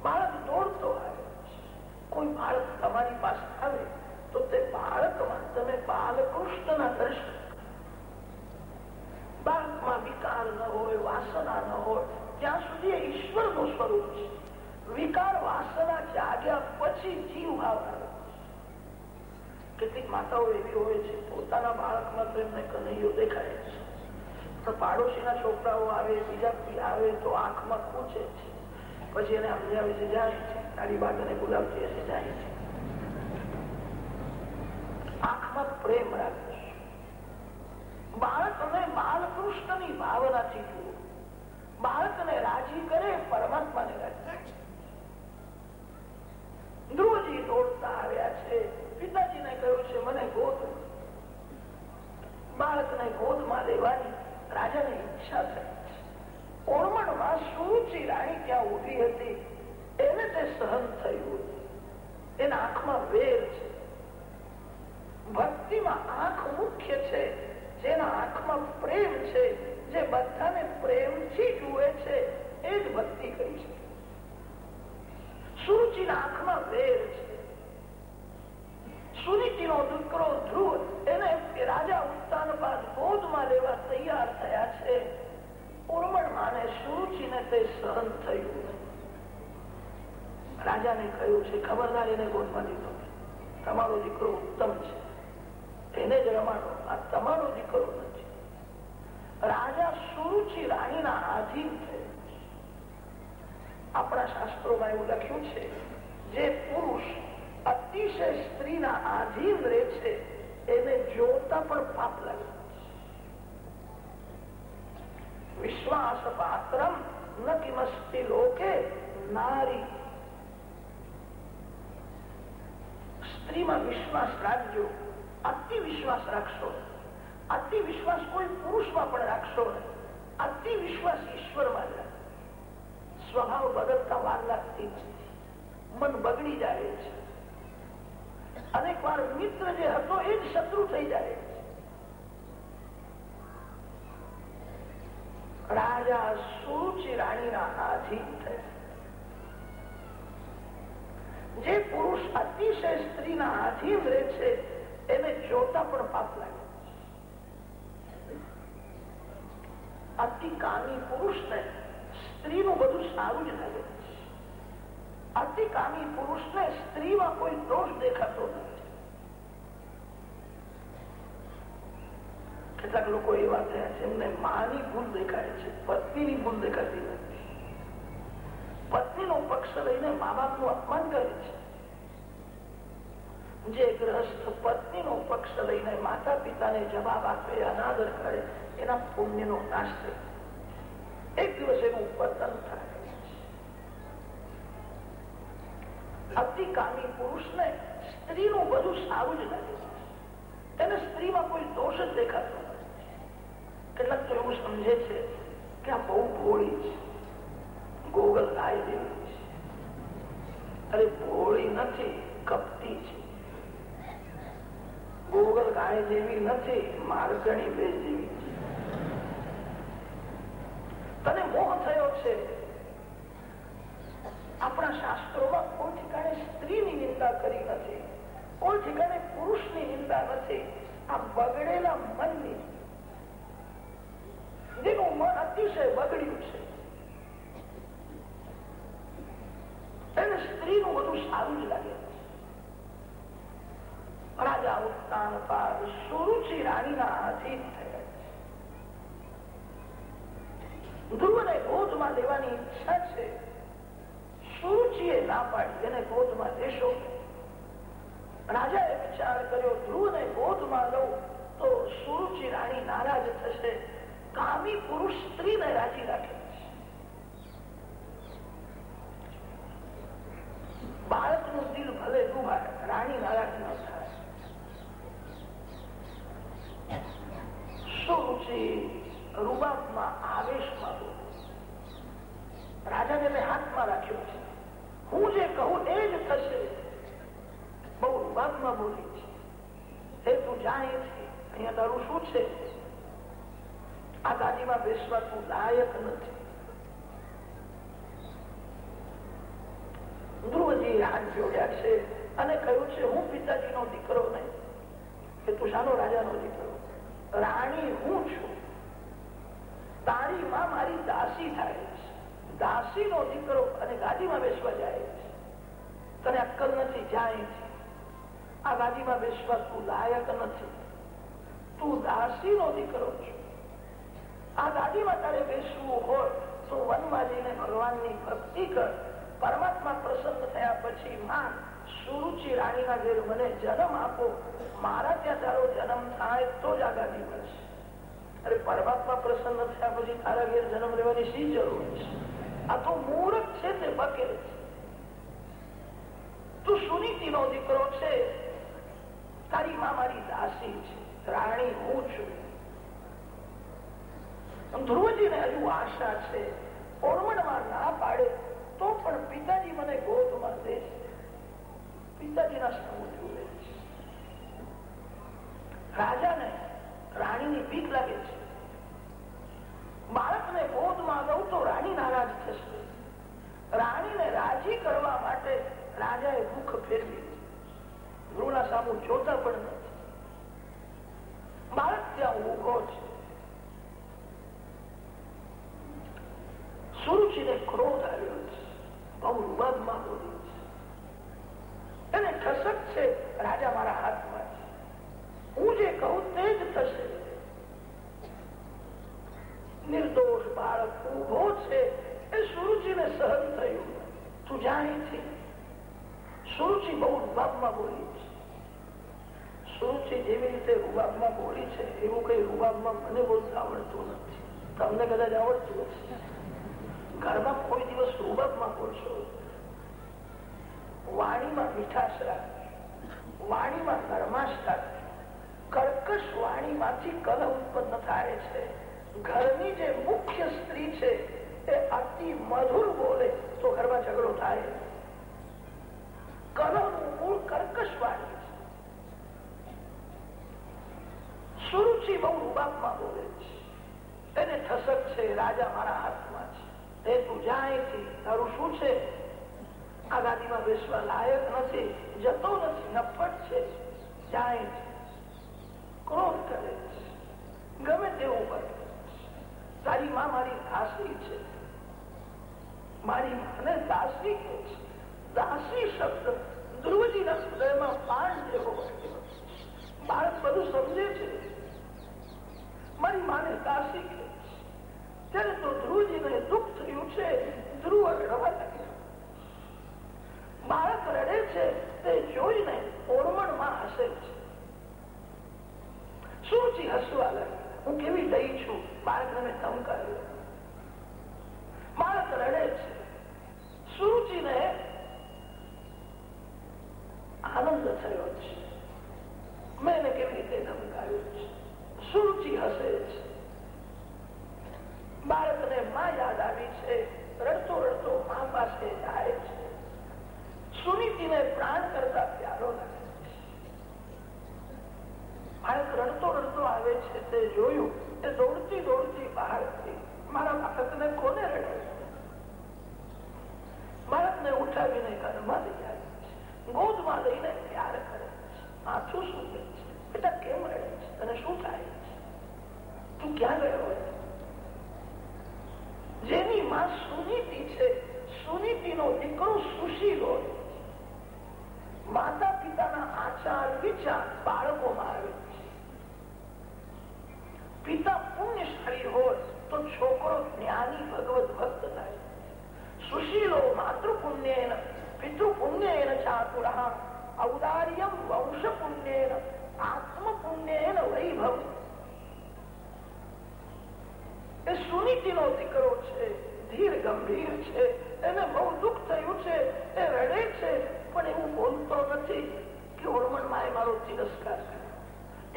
બાળક દોડતો આવે કોઈ બાળક તમારી પાસે આવે તો તે બાળકમાં તમે બાલકૃષ્ણના દર્શન બાળકમાં વિકાર ન હોય વાસના ન હોય ત્યાં સુધી ઈશ્વરનું સ્વરૂપ છે. વિકાર, વાસના, જાગ્યા પછી જીવ ભાવ કેટલીક માતાઓ એવી હોય છે, પોતાના બાળકમાં તો એમને કનૈયો દેખાય છે. તો પાડોશીના છોકરાઓ આવે, બીજા આવે તો આંખમાં ખૂચે છે. પછી એને સમજાવે છે જાય છે, તારી બાદ એને બોલાવતી હશે જાય છે. આંખમાં પ્રેમ રાખે. બાળકને બાલકૃષ્ણની ભાવનાથી જુઓ. બાળકને રાજી કરે પરમાત્માને રાજી ધ્રુવજી દોડતા આવ્યા છે. પિતાજીને કહ્યું છે, મને ગોદ. બાળકને ગોદમાં લેવાની રાજાની ઈચ્છા થઈ ઓરમણમાં સુરુચિ રાણી ત્યાં ઊભી હતી. એને તે સહન થયું એના આંખમાં વેર છે. ભક્તિમાં આંખ મુખ્ય છે. જેના આંખમાં પ્રેમ છે, જે બધાને પ્રેમથી જુએ છે, એ જ ભક્તિ કરી શકે. સુરુચિના આંખમાં વેર છે. સુનીતિનો દીકરો ધ્રુવ, એને રાજા ઉત્તાન બાદ ગોદમાં લેવા તૈયાર થયા છે. ઉર્મણ માને સુરુચિને તે સહન થયું રાજાને કહ્યું છે, ખબરદાર એને ગોદમાં લીધો. તમારો દીકરો ઉત્તમ છે. એને જ રમાડો. આ તમારો દીકરો નથી. રાજા સુરુચિ રાણીના આધીન આપણા શાસ્ત્રોમાં એવું લખ્યું છે, જે પુરુષ અતિશય સ્ત્રીના આધીન રહે છે, એને જોતા પણ પાપ લાગે વિશ્વાસ પાત્રમ ન કિમસ્તી લોકે નારી. સ્ત્રીમાં વિશ્વાસ રાખજો. અતિ વિશ્વાસ રાખશો. અતિ વિશ્વાસ કોઈ પુરુષમાં પણ રાખશો અતિ વિશ્વાસ ઈશ્વરમાં સ્વભાવ બદલતા વાર લાગતી મન બગડી જાય છે. અનેક વાર મિત્ર જે હતો એ જ શત્રુ થઈ જાય રાજા સુરુચિ રાણીના આધીન થયા. જે પુરુષ અતિશય સ્ત્રીના આધીન રહે છે એને જોતા પણ પાપ લાગે. અતિ કામી પુરુષને સ્ત્રીનું બધું સારું જ લાગે. અતિ કામી પુરુષને સ્ત્રીમાં કોઈ દોષ દેખાતો નથી. કેટલાક લોકો એવા થયા છે, એમને માની ભૂલ દેખાય છે, પત્નીની ભૂલ દેખાતી નથી. પત્નીનો પક્ષ લઈને મા બાપનું અપમાન કરે છે. જે ગ્રસ્ત પત્નીનો પક્ષ લઈને માતા પિતાને જવાબ આપે, અનાદર કરે એના પુણ્યનો નાશ થાય. એક દિવસ એનું પતન થાય. અતિ કામી પુરુષને સ્ત્રીનું બધું સારું જ લાગે. એને સ્ત્રીમાં કોઈ દોષ જ દેખાતો કેટલાક તો એવું સમજે છે કે આ બહુ ભોળી છે. ગોગલ ગાય જેવી છે. અરે ભોળી નથી, કપટી છે. ગોગલ ગાય જેવી નથી માર્ગણી બે જેવી. તને મોહ થયો છે? આપણા શાસ્ત્રોમાં કોઈ ઠેકાણે સ્ત્રીની નિંદા કરી નથી, કોઈ ઠેકાણે પુરુષની નિંદા નથી, આ બગડેલા મનની. જેનું મન અતિશય બગડ્યું છે. એને સ્ત્રીનું બધું સારું જ લાગે. રાજા ઉત્તાન પાર સુરુચિ રાણીના આધીન ધ્રુવને ગોદમાં લેવાની ઈચ્છા છે સુરુચિએ ના પાડી એને ગોદમાં લેશો રાજાએ વિચાર કર્યો ધ્રુવને ગોદમાં લઉં તો સુરુચિ રાણી નારાજ થશે કામી પુરુષ સ્ત્રીને રાજી રાખે બાળકનું દિલ ભલે ડૂબાય રાણી નારાજ ન થાય સુરુચિ રૂબાબમાં આવેશમાં બોલે રાજાને મેં હાથમાં રાખ્યો છે. હું જે કહું એ જ થશે. બહુ રૂબાબમાં બોલી છે. એ તું જાણે છે, અહીંયા તારું શું છે? આ ગાદીમાં બેસવા તું લાયક નથી. ધ્રુવજી હાથ જોડ્યા છે અને કહ્યું છે, હું પિતાજીનો દીકરો નહીં, કે તું શાનો રાજાનો દીકરો. રાણી હું છું? તારી માં મારી દાસી થાય છે. દાસી નો દીકરો અને ગાદીમાં બેસવા જાય છે. તને અક્કલ નથી, જાય છે. આ ગાદીમાં બેસવા તું લાયક નથી. તું દાસી નો દીકરો છું. આ ગાદીમાં તારે બેસવું હોય તો વનમાં જઈને ભગવાનની ભક્તિ કર. પરમાત્મા પ્રસન્ન થયા પછી માં જન્મ આપો. મારા ત્યાં તારો જન્મ થાય તો જ આ ગાદી મળશે તો સુનીતિ નો દીકરો છે. તારી માં મારી દાસી છે. રાણી હું છું. ધ્રુવજીને હજુ આશા છે. ઓરમણમાં ના પાડે તો પણ પિતાજી મને ગોદમાં દે છે પિતાજીના સામુ જુએ છે. રાજાને રાણીની બીક લાગે છે. બાળકને ગોદમાં લઉં તો રાણી નારાજ થશે. રાણીને રાજી કરવા માટે રાજાએ મુખ ફેરવી. ગૃહના સામુ જોતા પણ નથી. બાળક ત્યાં ઊભો છે. સુરુચિને ક્રોધ આવ્યો છે. બહુ રૂબાદમાં બોલી. એને ઠસક છે, રાજા મારા હાથમાં છે. હું જે કહું તે જ થશે. નિર્દોષ બાળક ઊભો છે, એ સુરુચિને સહન થયું. તું જાણી છે, સુરુચિ બહુ રૂબાબમાં બોલી છે. સુરુચિ જેવી રીતે રૂબાબમાં બોલી છે, એવું કઈ રૂબાબમાં મને બોલતા આવડતું નથી. તમને કદાચ આવડતું હશે. ઘરમાં કોઈ દિવસ રૂબાબમાં બોલશો. વાણીમાં મીઠાશ રાખવી વાણીમાં નરમાશ રાખવી કર્કશ વાણીમાંથી કલહ ઉત્પન્ન થાય છે. ઘરની જે મુખ્ય સ્ત્રી છે, એ અતિ મધુર બોલે, તો ઘરમાં ઝઘડો થાય. કલહનું મૂળ કર્કશ વાણી છે. સુરુચિ બહુ રૂબાબમાં બોલે છે. એને ઠસક છે, રાજા મારા હાથમાં છે. તે તું જાણીથી તારું શું છે? આ ગાદીમાં બેસવા લાયક નથી, જતો નથી, નફટ છે. જાય છે. ક્રોધ કરે છે? ગમે તેવું કરે તારી માં મારી દાસી છે. મારી મને દાસી કે છે? દાસી શબ્દ ધ્રુવજીના હૃદયમાં પાણ જેવો બાળક બધું સમજે છે. મારી માને દાસી કે ત્યારે તો ધ્રુવજીને દુઃખ થયું છે. ધ્રુવ લાગ્યા બાળક રડે છે, તે જોઈને ઓરમણમાં હસે છે. સુરજી હસવા લાગે હું કેવી દઈ છું? બાળકને ધમકાવ્યો બાળક રડે છે. સુરુચિને આનંદ થયો છે. મેં એને કેવી રીતે ધમકાવ્યું છે? સુરુચિ હસે છે. બાળકને માં યાદ આવી છે. રડતો રડતો મા પાસે જાય છે. સુનીતિને પ્રાણ કરતા પ્યારો લાગે બાળક રડતો રડતો આવે છે તે જોયું. એ દોડતી દોડતી બહાર મારા બાળકને કોને રડે? બાળકને ઉઠાવીને ઘરમાં લઈ આવે ગોદમાં લઈને પ્યાર કરે માથું શું છે. બેટા કેમ રડે છે? તને શું થાય તું ક્યાં ગયો હોય જેની માં સુનીતિ છે, સુનીતિનો દીકરો સુશીલ હોય. માતા પિતાના આચાર, વિચાર બાળકોમાં આવે પિતા પુણ્યશાળી હોય તો છોકરો જ્ઞાની ભગવત ભક્ત થાય. સુશીલો માતૃપુણ્યેન પિતૃપુણ્યેન ચાતુર, ઔદાર્યમ વંશ પુણ્યેન આત્મ પુણ્યેન વૈભવ. એ સુનીતિનો દીકરો છે, ધીર ગંભીર છે, એને બહુ દુઃખ થયું છે, એ રડે છે પણ એવું બોલતો નથી કે ઓળમણમાં મારો તિરસ્કાર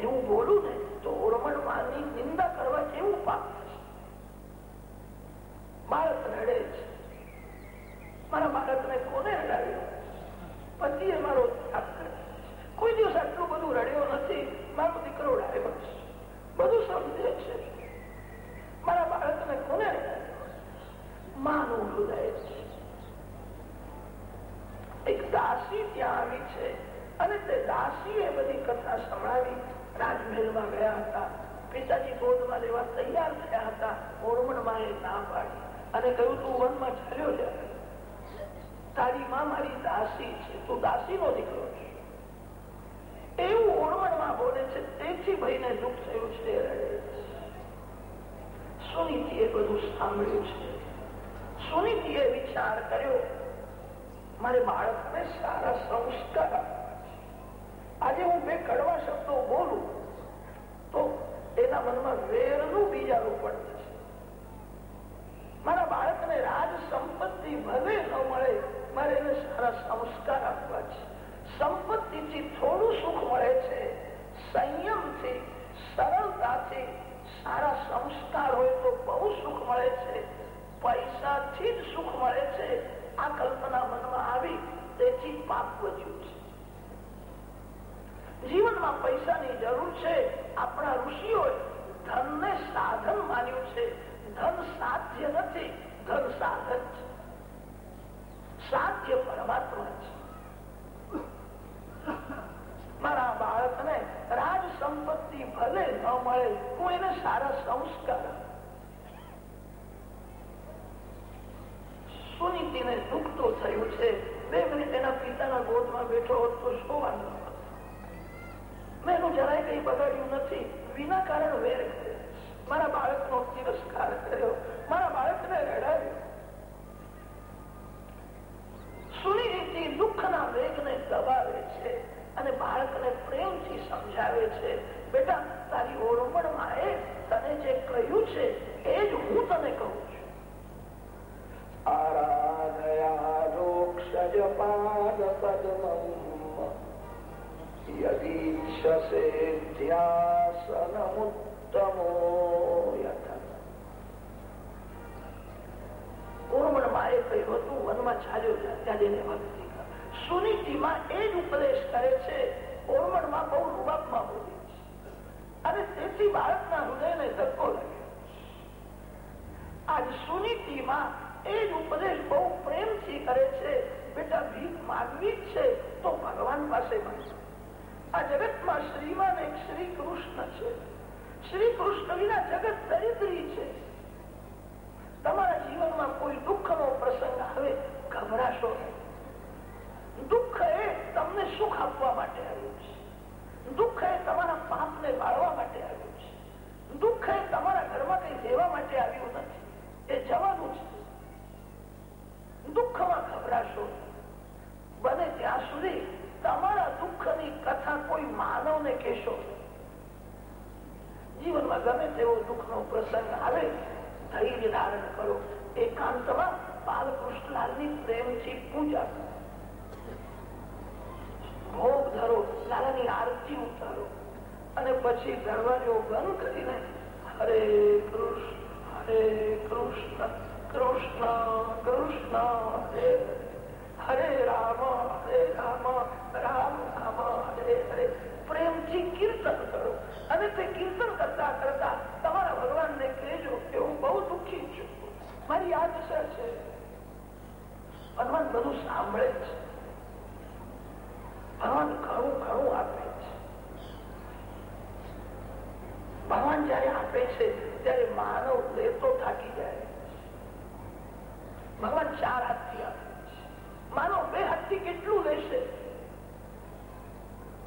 એવું બોલું ને તો ઓળમણ માની નિંદા કરવા કેવું પાપ બાળક રડે છે. મારા બાળકને કોને રડાવ્યો? પતિએ મારો કોઈ દિવસ આટલું બધું રડ્યો નથી. મારો દીકરો ડાયો બધું સમજે છે. મારા બાળકને કોને રડાવ્યો? માનું હૃદય છે. ત્યાં આવી છે. અને તે દાસી એ બધી કથા સંભળાવી. રાજમહેલમાં ગયા હતા. પિતાજી ગોદમાં લેવા તૈયાર થયા હતા. ઓરમણમાં એ ના પાડી. અને કહ્યું, તું વનમાં ચાલ્યો જાય તારી માં મારી દાસી છે. તું દાસી નો દીકરો છે. એવું ઓળવણમાં બોલે છે. તેથી ભાઈને દુઃખ થયું છે. સુનીતિએ બધું સાંભળ્યું છે. સુનીતિએ વિચાર કર્યો મારે બાળકને સારા સંસ્કાર આજે હું બે કડવા શબ્દો બોલું તો એના મનમાં વેરનું બીજારોપણ થશે. મારા બાળકને રાજ સંપત્તિ ભલે ન મળે, મારે એને સારા સંસ્કાર આપવા છે. સંપત્તિથી થોડું સુખ મળે છે. સંયમથી, સરળતાથી સારા સંસ્કાર હોય તો બહુ સુખ મળે છે. પૈસાથી જ સુખ મળે છે. આ કલ્પના મનમાં આવી તેથી પાપ વધ્યું છે. જીવનમાં પૈસાની જરૂર છે. આપણા ઋષિઓએ ધનને સાધન માન્યું છે. ધન સાધ્ય નથી, ધન સાધન છે. સાધ્ય પરમાત્મા છે. મારા બાળકને રાજ સંપત્તિ ભલે ન મળે, હું એને સારા સંસ્કાર સુનીતિને દુઃખ તો થયું છે. બે મિનિટ એના પિતાના ગોદમાં બેઠો હોત તો શું વાંધો મેં એનું જરાય કઈ બગાડ્યું નથી. વિના કારણ વેર મારા બાળકનો તિરસ્કાર કર્યો. મારા બાળકને રડાવ્યો. સુનીતિ દુઃખના વેગને દબાવે છે અને બાળકને પ્રેમથી સમજાવે છે. બેટા, તારી ઓળમણમાં એ તને જે કહ્યું છે, એ જ હું તને કહું. યદીક્ષસે ધ્યાસનમુત્તમો ઓળમણમાં એ કહ્યું કરે છે ઓરમણમાં બહુ રૂબાબમાં અને તેથી બાળકના હૃદયને ધક્કો લાગ્યો આજ સુનીતિમાં ભીખ માગવી છે તો ભગવાન પાસે માંગો આ જગતમાં શ્રીમાન એક શ્રી કૃષ્ણ છે. શ્રી કૃષ્ણ વિના જગત દરિદ્રી છે. તમારા જીવનમાં કોઈ દુઃખનો પ્રસંગ આવે, ગભરાશો નહીં. દુઃખ એ તમને સુખ આપવા માટે આવ્યું છે. દુઃખ એ તમારા પાપને બાળવા માટે આવ્યું છે. દુઃખ એ તમારા ઘરમાં કઈ લેવા માટે આવ્યું નથી. એ જવાનું છે. દુઃખમાં ગભરાશો બને ત્યાં સુધી તમારા દુઃખની કથા કોઈ માનવને કહેશો જીવનમાં ગમે તેવો દુઃખનો પ્રસંગ આવે, ધૈર્ય ધારણ કરો, એકાંતમાં બાલકૃષ્ણલાલની પ્રેમથી પૂજા કરો. ભોગ ધરો, લાલાની આરતી ઉતારો, અને પછી દરવાજો બંધ કરીને હરે કૃષ્ણ હરે કૃષ્ણ કૃષ્ણ કૃષ્ણ, હરે હરે રામ હરે રામ રામ રામ હરે હરે પ્રેમથી કીર્તન કરો. અને તે કીર્તન કરતા કરતા તમારા ભગવાનને કહેજો કે હું બહુ દુઃખી છું. મારી આ દશા છે. ભગવાન બધું સાંભળે છે. ભગવાન ઘણું ઘણું આપે છે. ભગવાન જયારે આપે છે, ત્યારે માનવ લેતો થાકી જાય. ભગવાન ચાર હાથથી આપે છે માનવ બે હાથથી કેટલું લેશે?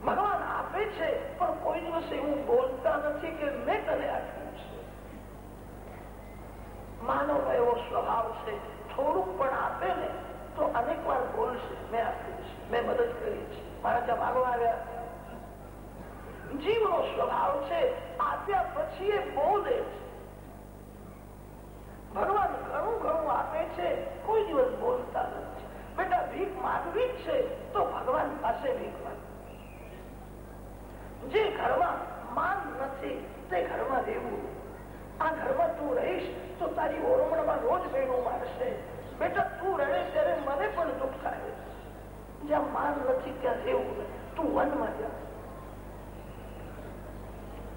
ભગવાન આપે છે, પણ કોઈ દિવસ એવું બોલતા નથી કે મેં તને આપ્યું છે. માનવ એવો સ્વભાવ છે, થોડુંક પણ આપે ને તો અનેક વાર બોલશે, મેં આપ્યું છે, મેં મદદ કરી છે. મારા ત્યાં માગવા આવ્યા. જીવનો સ્વભાવ છે, આપ્યા પછી એ બોલે છે. ભગવાન ઘણું ઘણું આપે છે, કોઈ દિવસ બોલતા નથી. બેટા, ભીખ માગવી છે. તો ભગવાન પાસે ભીખ જે ઘરમાં માન નથી, તે ઘરમાં રહેવું. આ ઘરમાં તું રહીશ, તો તારી ઓરમણમાં રોજ બેનું મારશે. બેટા, તું રડે ત્યારે મને પણ દુઃખ થાય. જ્યાં માન નથી, ત્યાં રહેવું તું વનમાં જા.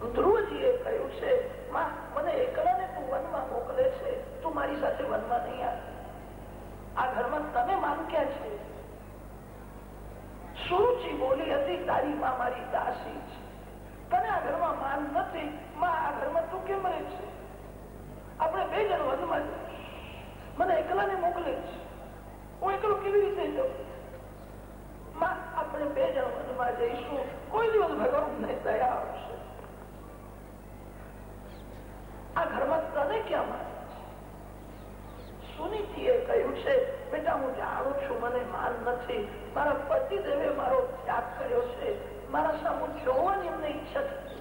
ધ્રુવજીએ કહ્યું છે, માં, મને એકલાને તું વનમાં મોકલે છે. તું મારી સાથે વનમાં નહીં આવે. આ ઘરમાં તમે માનક્યા છે. સુરુચિ બોલી હતી તારી માં મારી દાસી છે? તને આ ઘરમાં માન નથી. માં, આ ઘરમાં તું કેમ રહે છે? આપણે બે જણ વનમાં મને એકલાને મોકલે છે. હું એકલો કેવી રીતે જઉં? માં, આપણે બે જણ વનમાં જઈશું. કોઈ દિવસ ભગવાનને દયા આવશે આ ઘરમાં તને ક્યાં માન સુનીતિએ કહ્યું છે, બેટા, હું જાણું છું, મને માન નથી. મારા પતિદેવે મારો ત્યાગ કર્યો છે. મારા સામે જોવાની એમને ઈચ્છા થતી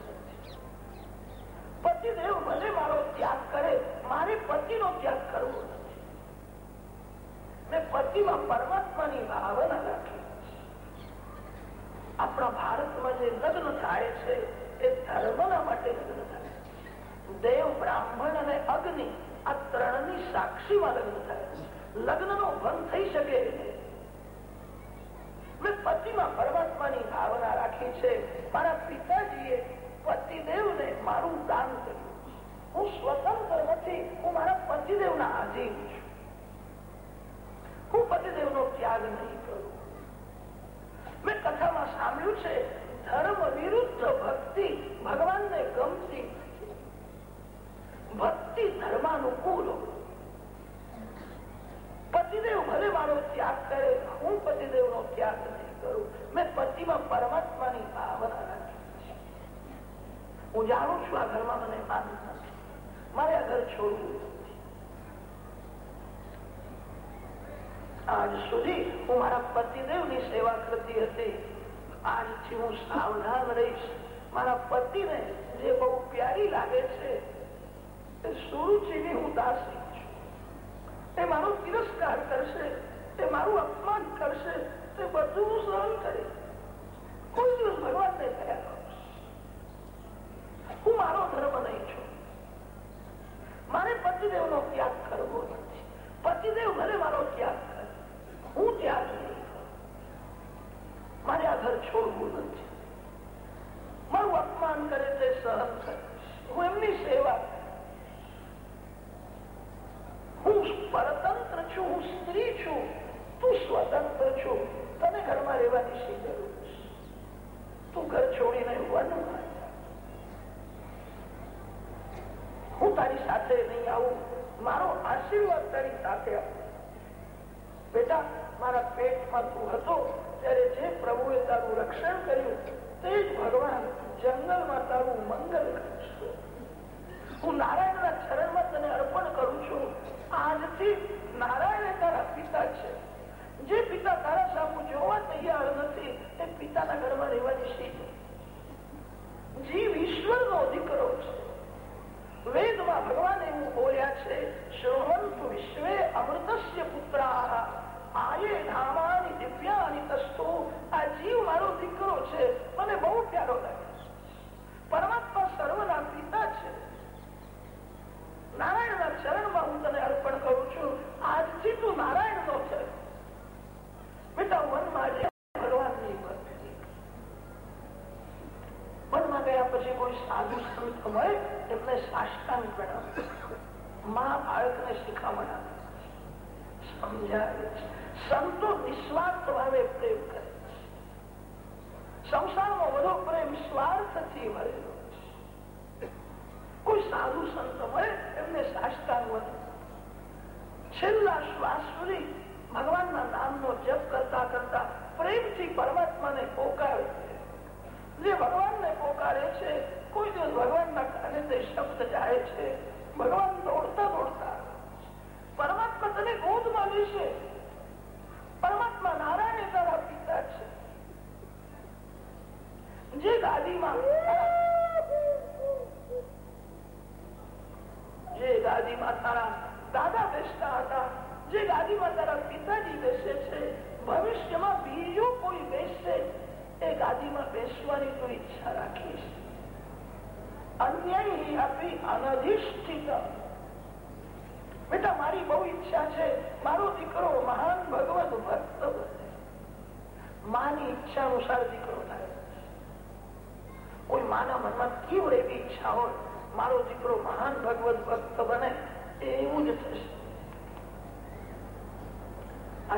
પતિદેવ મને મારો ત્યાગ કરે. મારે પતિનો ત્યાગ કરવો નથી. મેં પતિમાં પરમાત્માની ભાવના રાખી. આપણા ભારતમાં જે લગ્ન થાય છે, એ ધર્મના માટે લગ્ન થાય દેવ, બ્રાહ્મણ અને અગ્નિ આ ત્રણની સાક્ષીમાં લગ્ન થાય લગ્ન નો ભંગ થઈ શકે. મેં પતિમાં પરમાત્માની ભાવના રાખી છે. મારા પિતાજીએ પતિદેવને મારું દાન કર્યું હું સ્વતંત્ર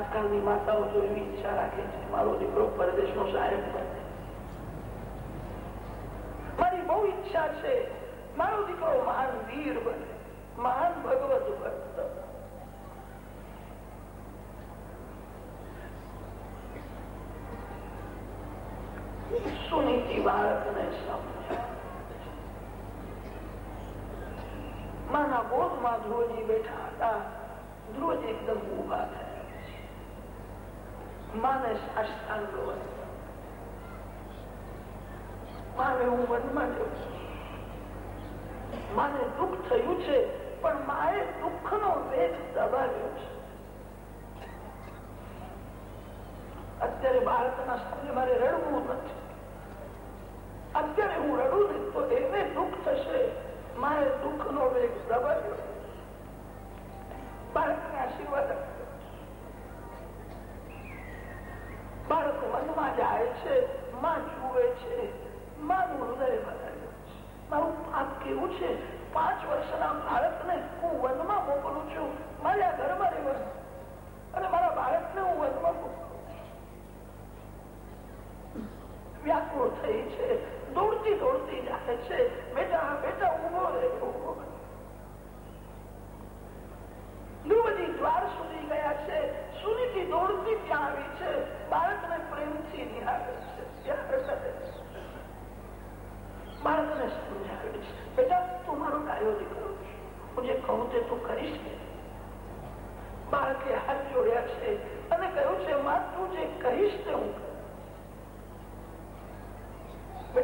આજકાલની માતાઓ તો એવી ઈચ્છા રાખે છે મારો દીકરો પરદેશનો સાહેબ મારી બહુ ઈચ્છા છે મારો દીકરો મહાન વીર બને, મહાન ભગવત ભક્ત. સુનીતિ બાળકને સમજ માના બોધમાં ધોની સાષ્ટાંગ મારે હું વનમાં જઉં મારે દુઃખ થયું છે.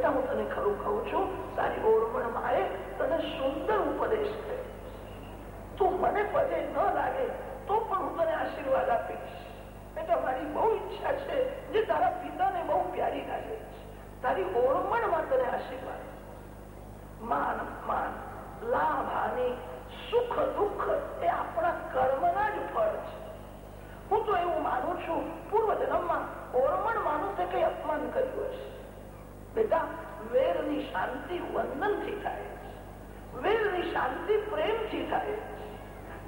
બેટા હું તને ખરું કહું છું તારી ઓળવણ માએ તને સુંદર ઉપદેશ તું મને પદે ન લાગે તો પણ હું તને આશીર્વાદ આપીશ બેટા મારી બહુ ઈચ્છા છે જે તારા પિતાને બહુ પ્યારી લાગે છે તારી ઓળવણમાં તને આશીર્વાદ માન અપમાન લાભ હાનિ સુખ દુઃખ એ આપણા કર્મના જ ફળ છે હું તો એવું માનું છું પૂર્વ જન્મમાં ઓળમણ માનું તે કઈ અપમાન કર્યું હશે બેટા વેરની શાંતિ વંદનથી થાય વેરની શાંતિ પ્રેમથી થાય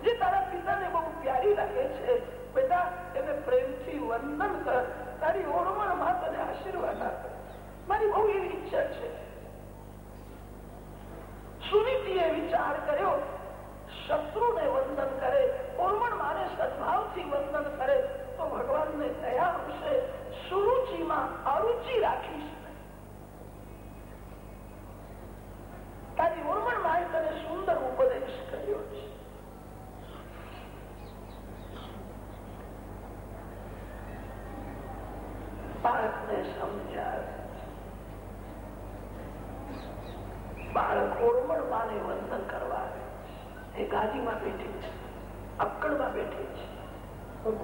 જે તારા પિતાને બહુ પ્યારી લાગે છે બેટા એને પ્રેમથી વંદન કર તારી ઓળમણમાં તને આશીર્વાદ આપે મારી બહુ એવી ઈચ્છા છે સુનીતિએ વિચાર કર્યો શત્રુને વંદન કરે ઓળમણ માને સદભાવથી વંદન કરે તો ભગવાનને દયા આવશે સુરુચિમાં અરુચિ રાખીશ તારી ઓળમણ માએ તને સુંદર ઉપદેશ કર્યો છે બાળકને સમજાવે બાળક ઓળમણ માને વંદન કરવા એ ગાદીમાં બેઠી છે અક્કડમાં બેઠી છે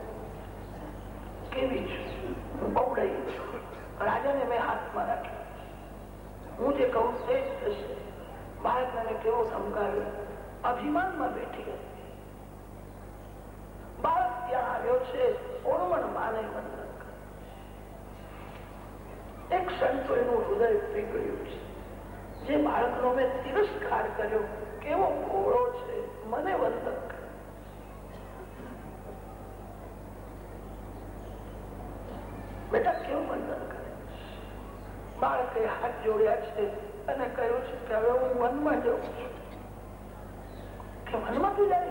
કેવી છું હું બહુડાઈ છું રાજાને મેં હાથમાં રાખ્યો હું જે કહું તે જ થશે બાળકને કેવો ધમકાવ્યો અભિમાનમાં બેઠી હતી બાળક ત્યાં આવ્યો છે ઓળમણ માને વંદન એક સંતો એનું હૃદય પીગળ્યું છે. જે બાળકનો મેં તિરસ્કાર કર્યો, કેવો ઘોડો છે, મને વંદન બેટા, કેવું વંદન કરે? બાળકે હાથ જોડ્યા છે અને કહ્યું છે કે હવે હું વનમાં જાઉં છું. કે વનમાં તું જાય.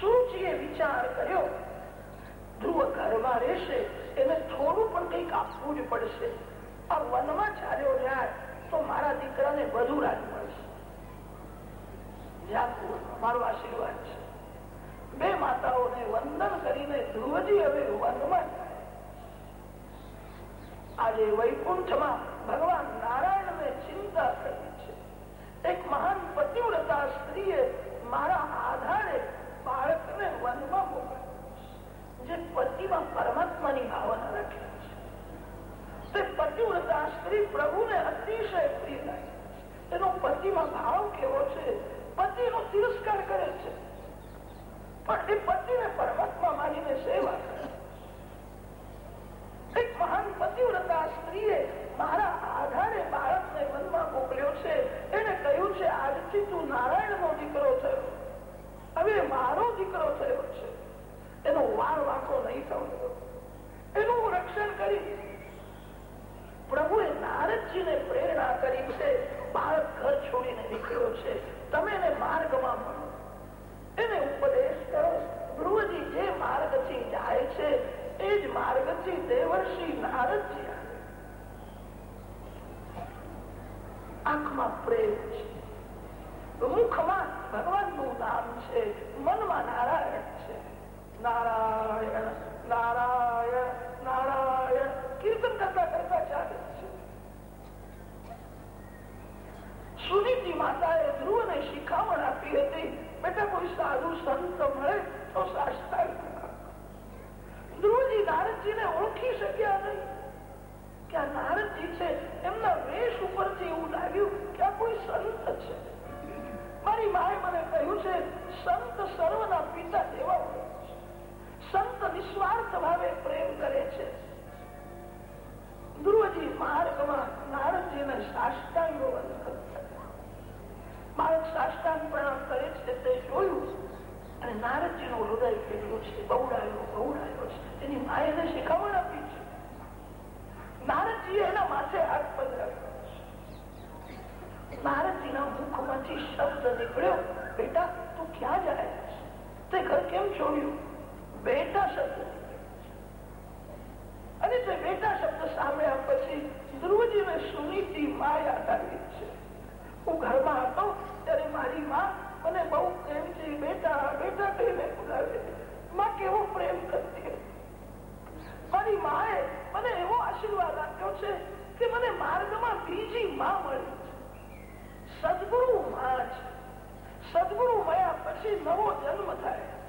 સુરુચિએ વિચાર કર્યો. ધ્રુવ ઘરમાં રહેશે, એને થોડું પણ કંઈક આપવું જ પડશે. આ વનમાં ચાલ્યો જાય તો મારા દીકરાને વધુ રાજ મળશે. મારો આશીર્વાદ છે. બે માતાઓને વંદન કરીને ધ્રુવજી હવે વનમાં આજે વૈકુંઠમાં ભગવાન નારાયણને ચિંતા કરી છે. એક મહાન પતિવ્રતા સ્ત્રીએ મારા આધારે બાળકને વનમાં મોકલ્યું જે પતિમાં પરમાત્માની ભાવના રાખે છે. તે પતિવ્રતા સ્ત્રી પ્રભુને અતિશય પ્રિય લાગે એનો પતિમાં ભાવ કેવો છે? પતિનો તિરસ્કાર કરે છે. પણ એ પતિને પરમાત્મા માનીને સેવા કરે એક મહાન પતિવ્રતા સ્ત્રીએ મારા આધારે બાળકને મનમાં મોકલ્યો છે. એને કહ્યું છે, આજથી તું નારાયણ નો દીકરો થયો. હવે મારો દીકરો થયો છે. એનો વાર વાંકો નહીં થયો એનું રક્ષણ કરી. પ્રભુએ નારદજીને પ્રેરણા કરી છે. બાળક ઘર છોડીને નીકળ્યો છે. તમે એને માર્ગમાં મળો. એને ઉપદેશ કરો. ધ્રુવજી જે માર્ગથી જાય છે, એ જ માર્ગથી દેવર્ષિ નારદજી આંખમાં પ્રેમ છે. મુખમાં ભગવાનનું નામ છે. મનમાં નારાયણ નારાયણ નારાયણ નારાયણ કીર્તન કરતા કરતા ચાલે છે સુનીતિ માતાએ ધ્રુવને શિખામણ આપી હતી બેટા કોઈ સાધુ સંત મળે તો સાષ્ટાંગ ધ્રુવજી નારદજીને ઓળખી શક્યા નહીં કે આ નારદજી છે એમના વેશ ઉપરથી એવું લાગ્યું કે આ કોઈ સંત છે? મારી માએ મને કહ્યું છે સંત સર્વના પિતા સંત નિસ્વાર્થ ભાવે પ્રેમ કરે છે. ધ્રુવજી માર્ગમાં નારદજીને સાષ્ટાંગ બાળક સાષ્ટાંગ પ્રણામ કરે છે તે જોયું અને નારદજી નું હૃદય કેટલું છે, બહુડાયો બહુડાયો છે. એની માએ શીખવણ આપી છે. નારદજી એના માથે હાથ પધરાવ્યો. નારદજીના મુખમાંથી શબ્દ નીકળ્યો, બેટા, તું ક્યાં જાય તે ઘર કેમ છોડ્યું? બેટા શબ્દ. અને તે બેટા શબ્દ સાંભળ્યા પછી ધ્રુવજીને સુનીતિ મા યાદ આવી છે. હું ઘરમાં હતો ત્યારે મારી માં મને બહુ પ્રેમથી બેટા બેટા કહીને બોલાવે. માં કેવો પ્રેમ કરતી મારી માએ મને એવો આશીર્વાદ આપ્યો છે કે મને માર્ગમાં બીજી માં મળી સદગુરુ માં છે. સદગુરુ મળ્યા પછી નવો જન્મ થાય.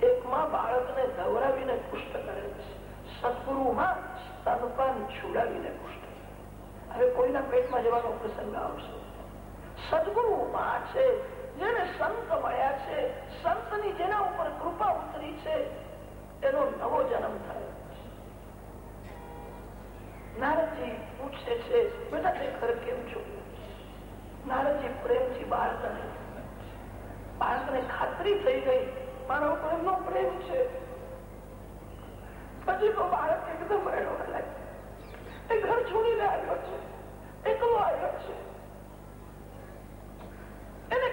છે એક માં બાળકને દવરાવીને પુષ્ટ કરે છે સદગુરુ માં સ્તનપાન કોઈના જવાનો પ્રસંગ આવશે સદગુરુ છે જેને સંત મળ્યા છે સંતની જેના ઉપર કૃપા ઉતરી છે એનો નવો જન્મ થાય નારદજી પૂછે છે બેટા તે ઘર કેમ છો નારદજી પ્રેમથી બાળકને બાળકને ખાતરી થઈ ગઈ મારો ઉપર એમનો પ્રેમ છે. પછી તો બાળક એકદમ એનો એ ઘર છોડીને આવ્યો છે. એકલો આવ્યો છે. એને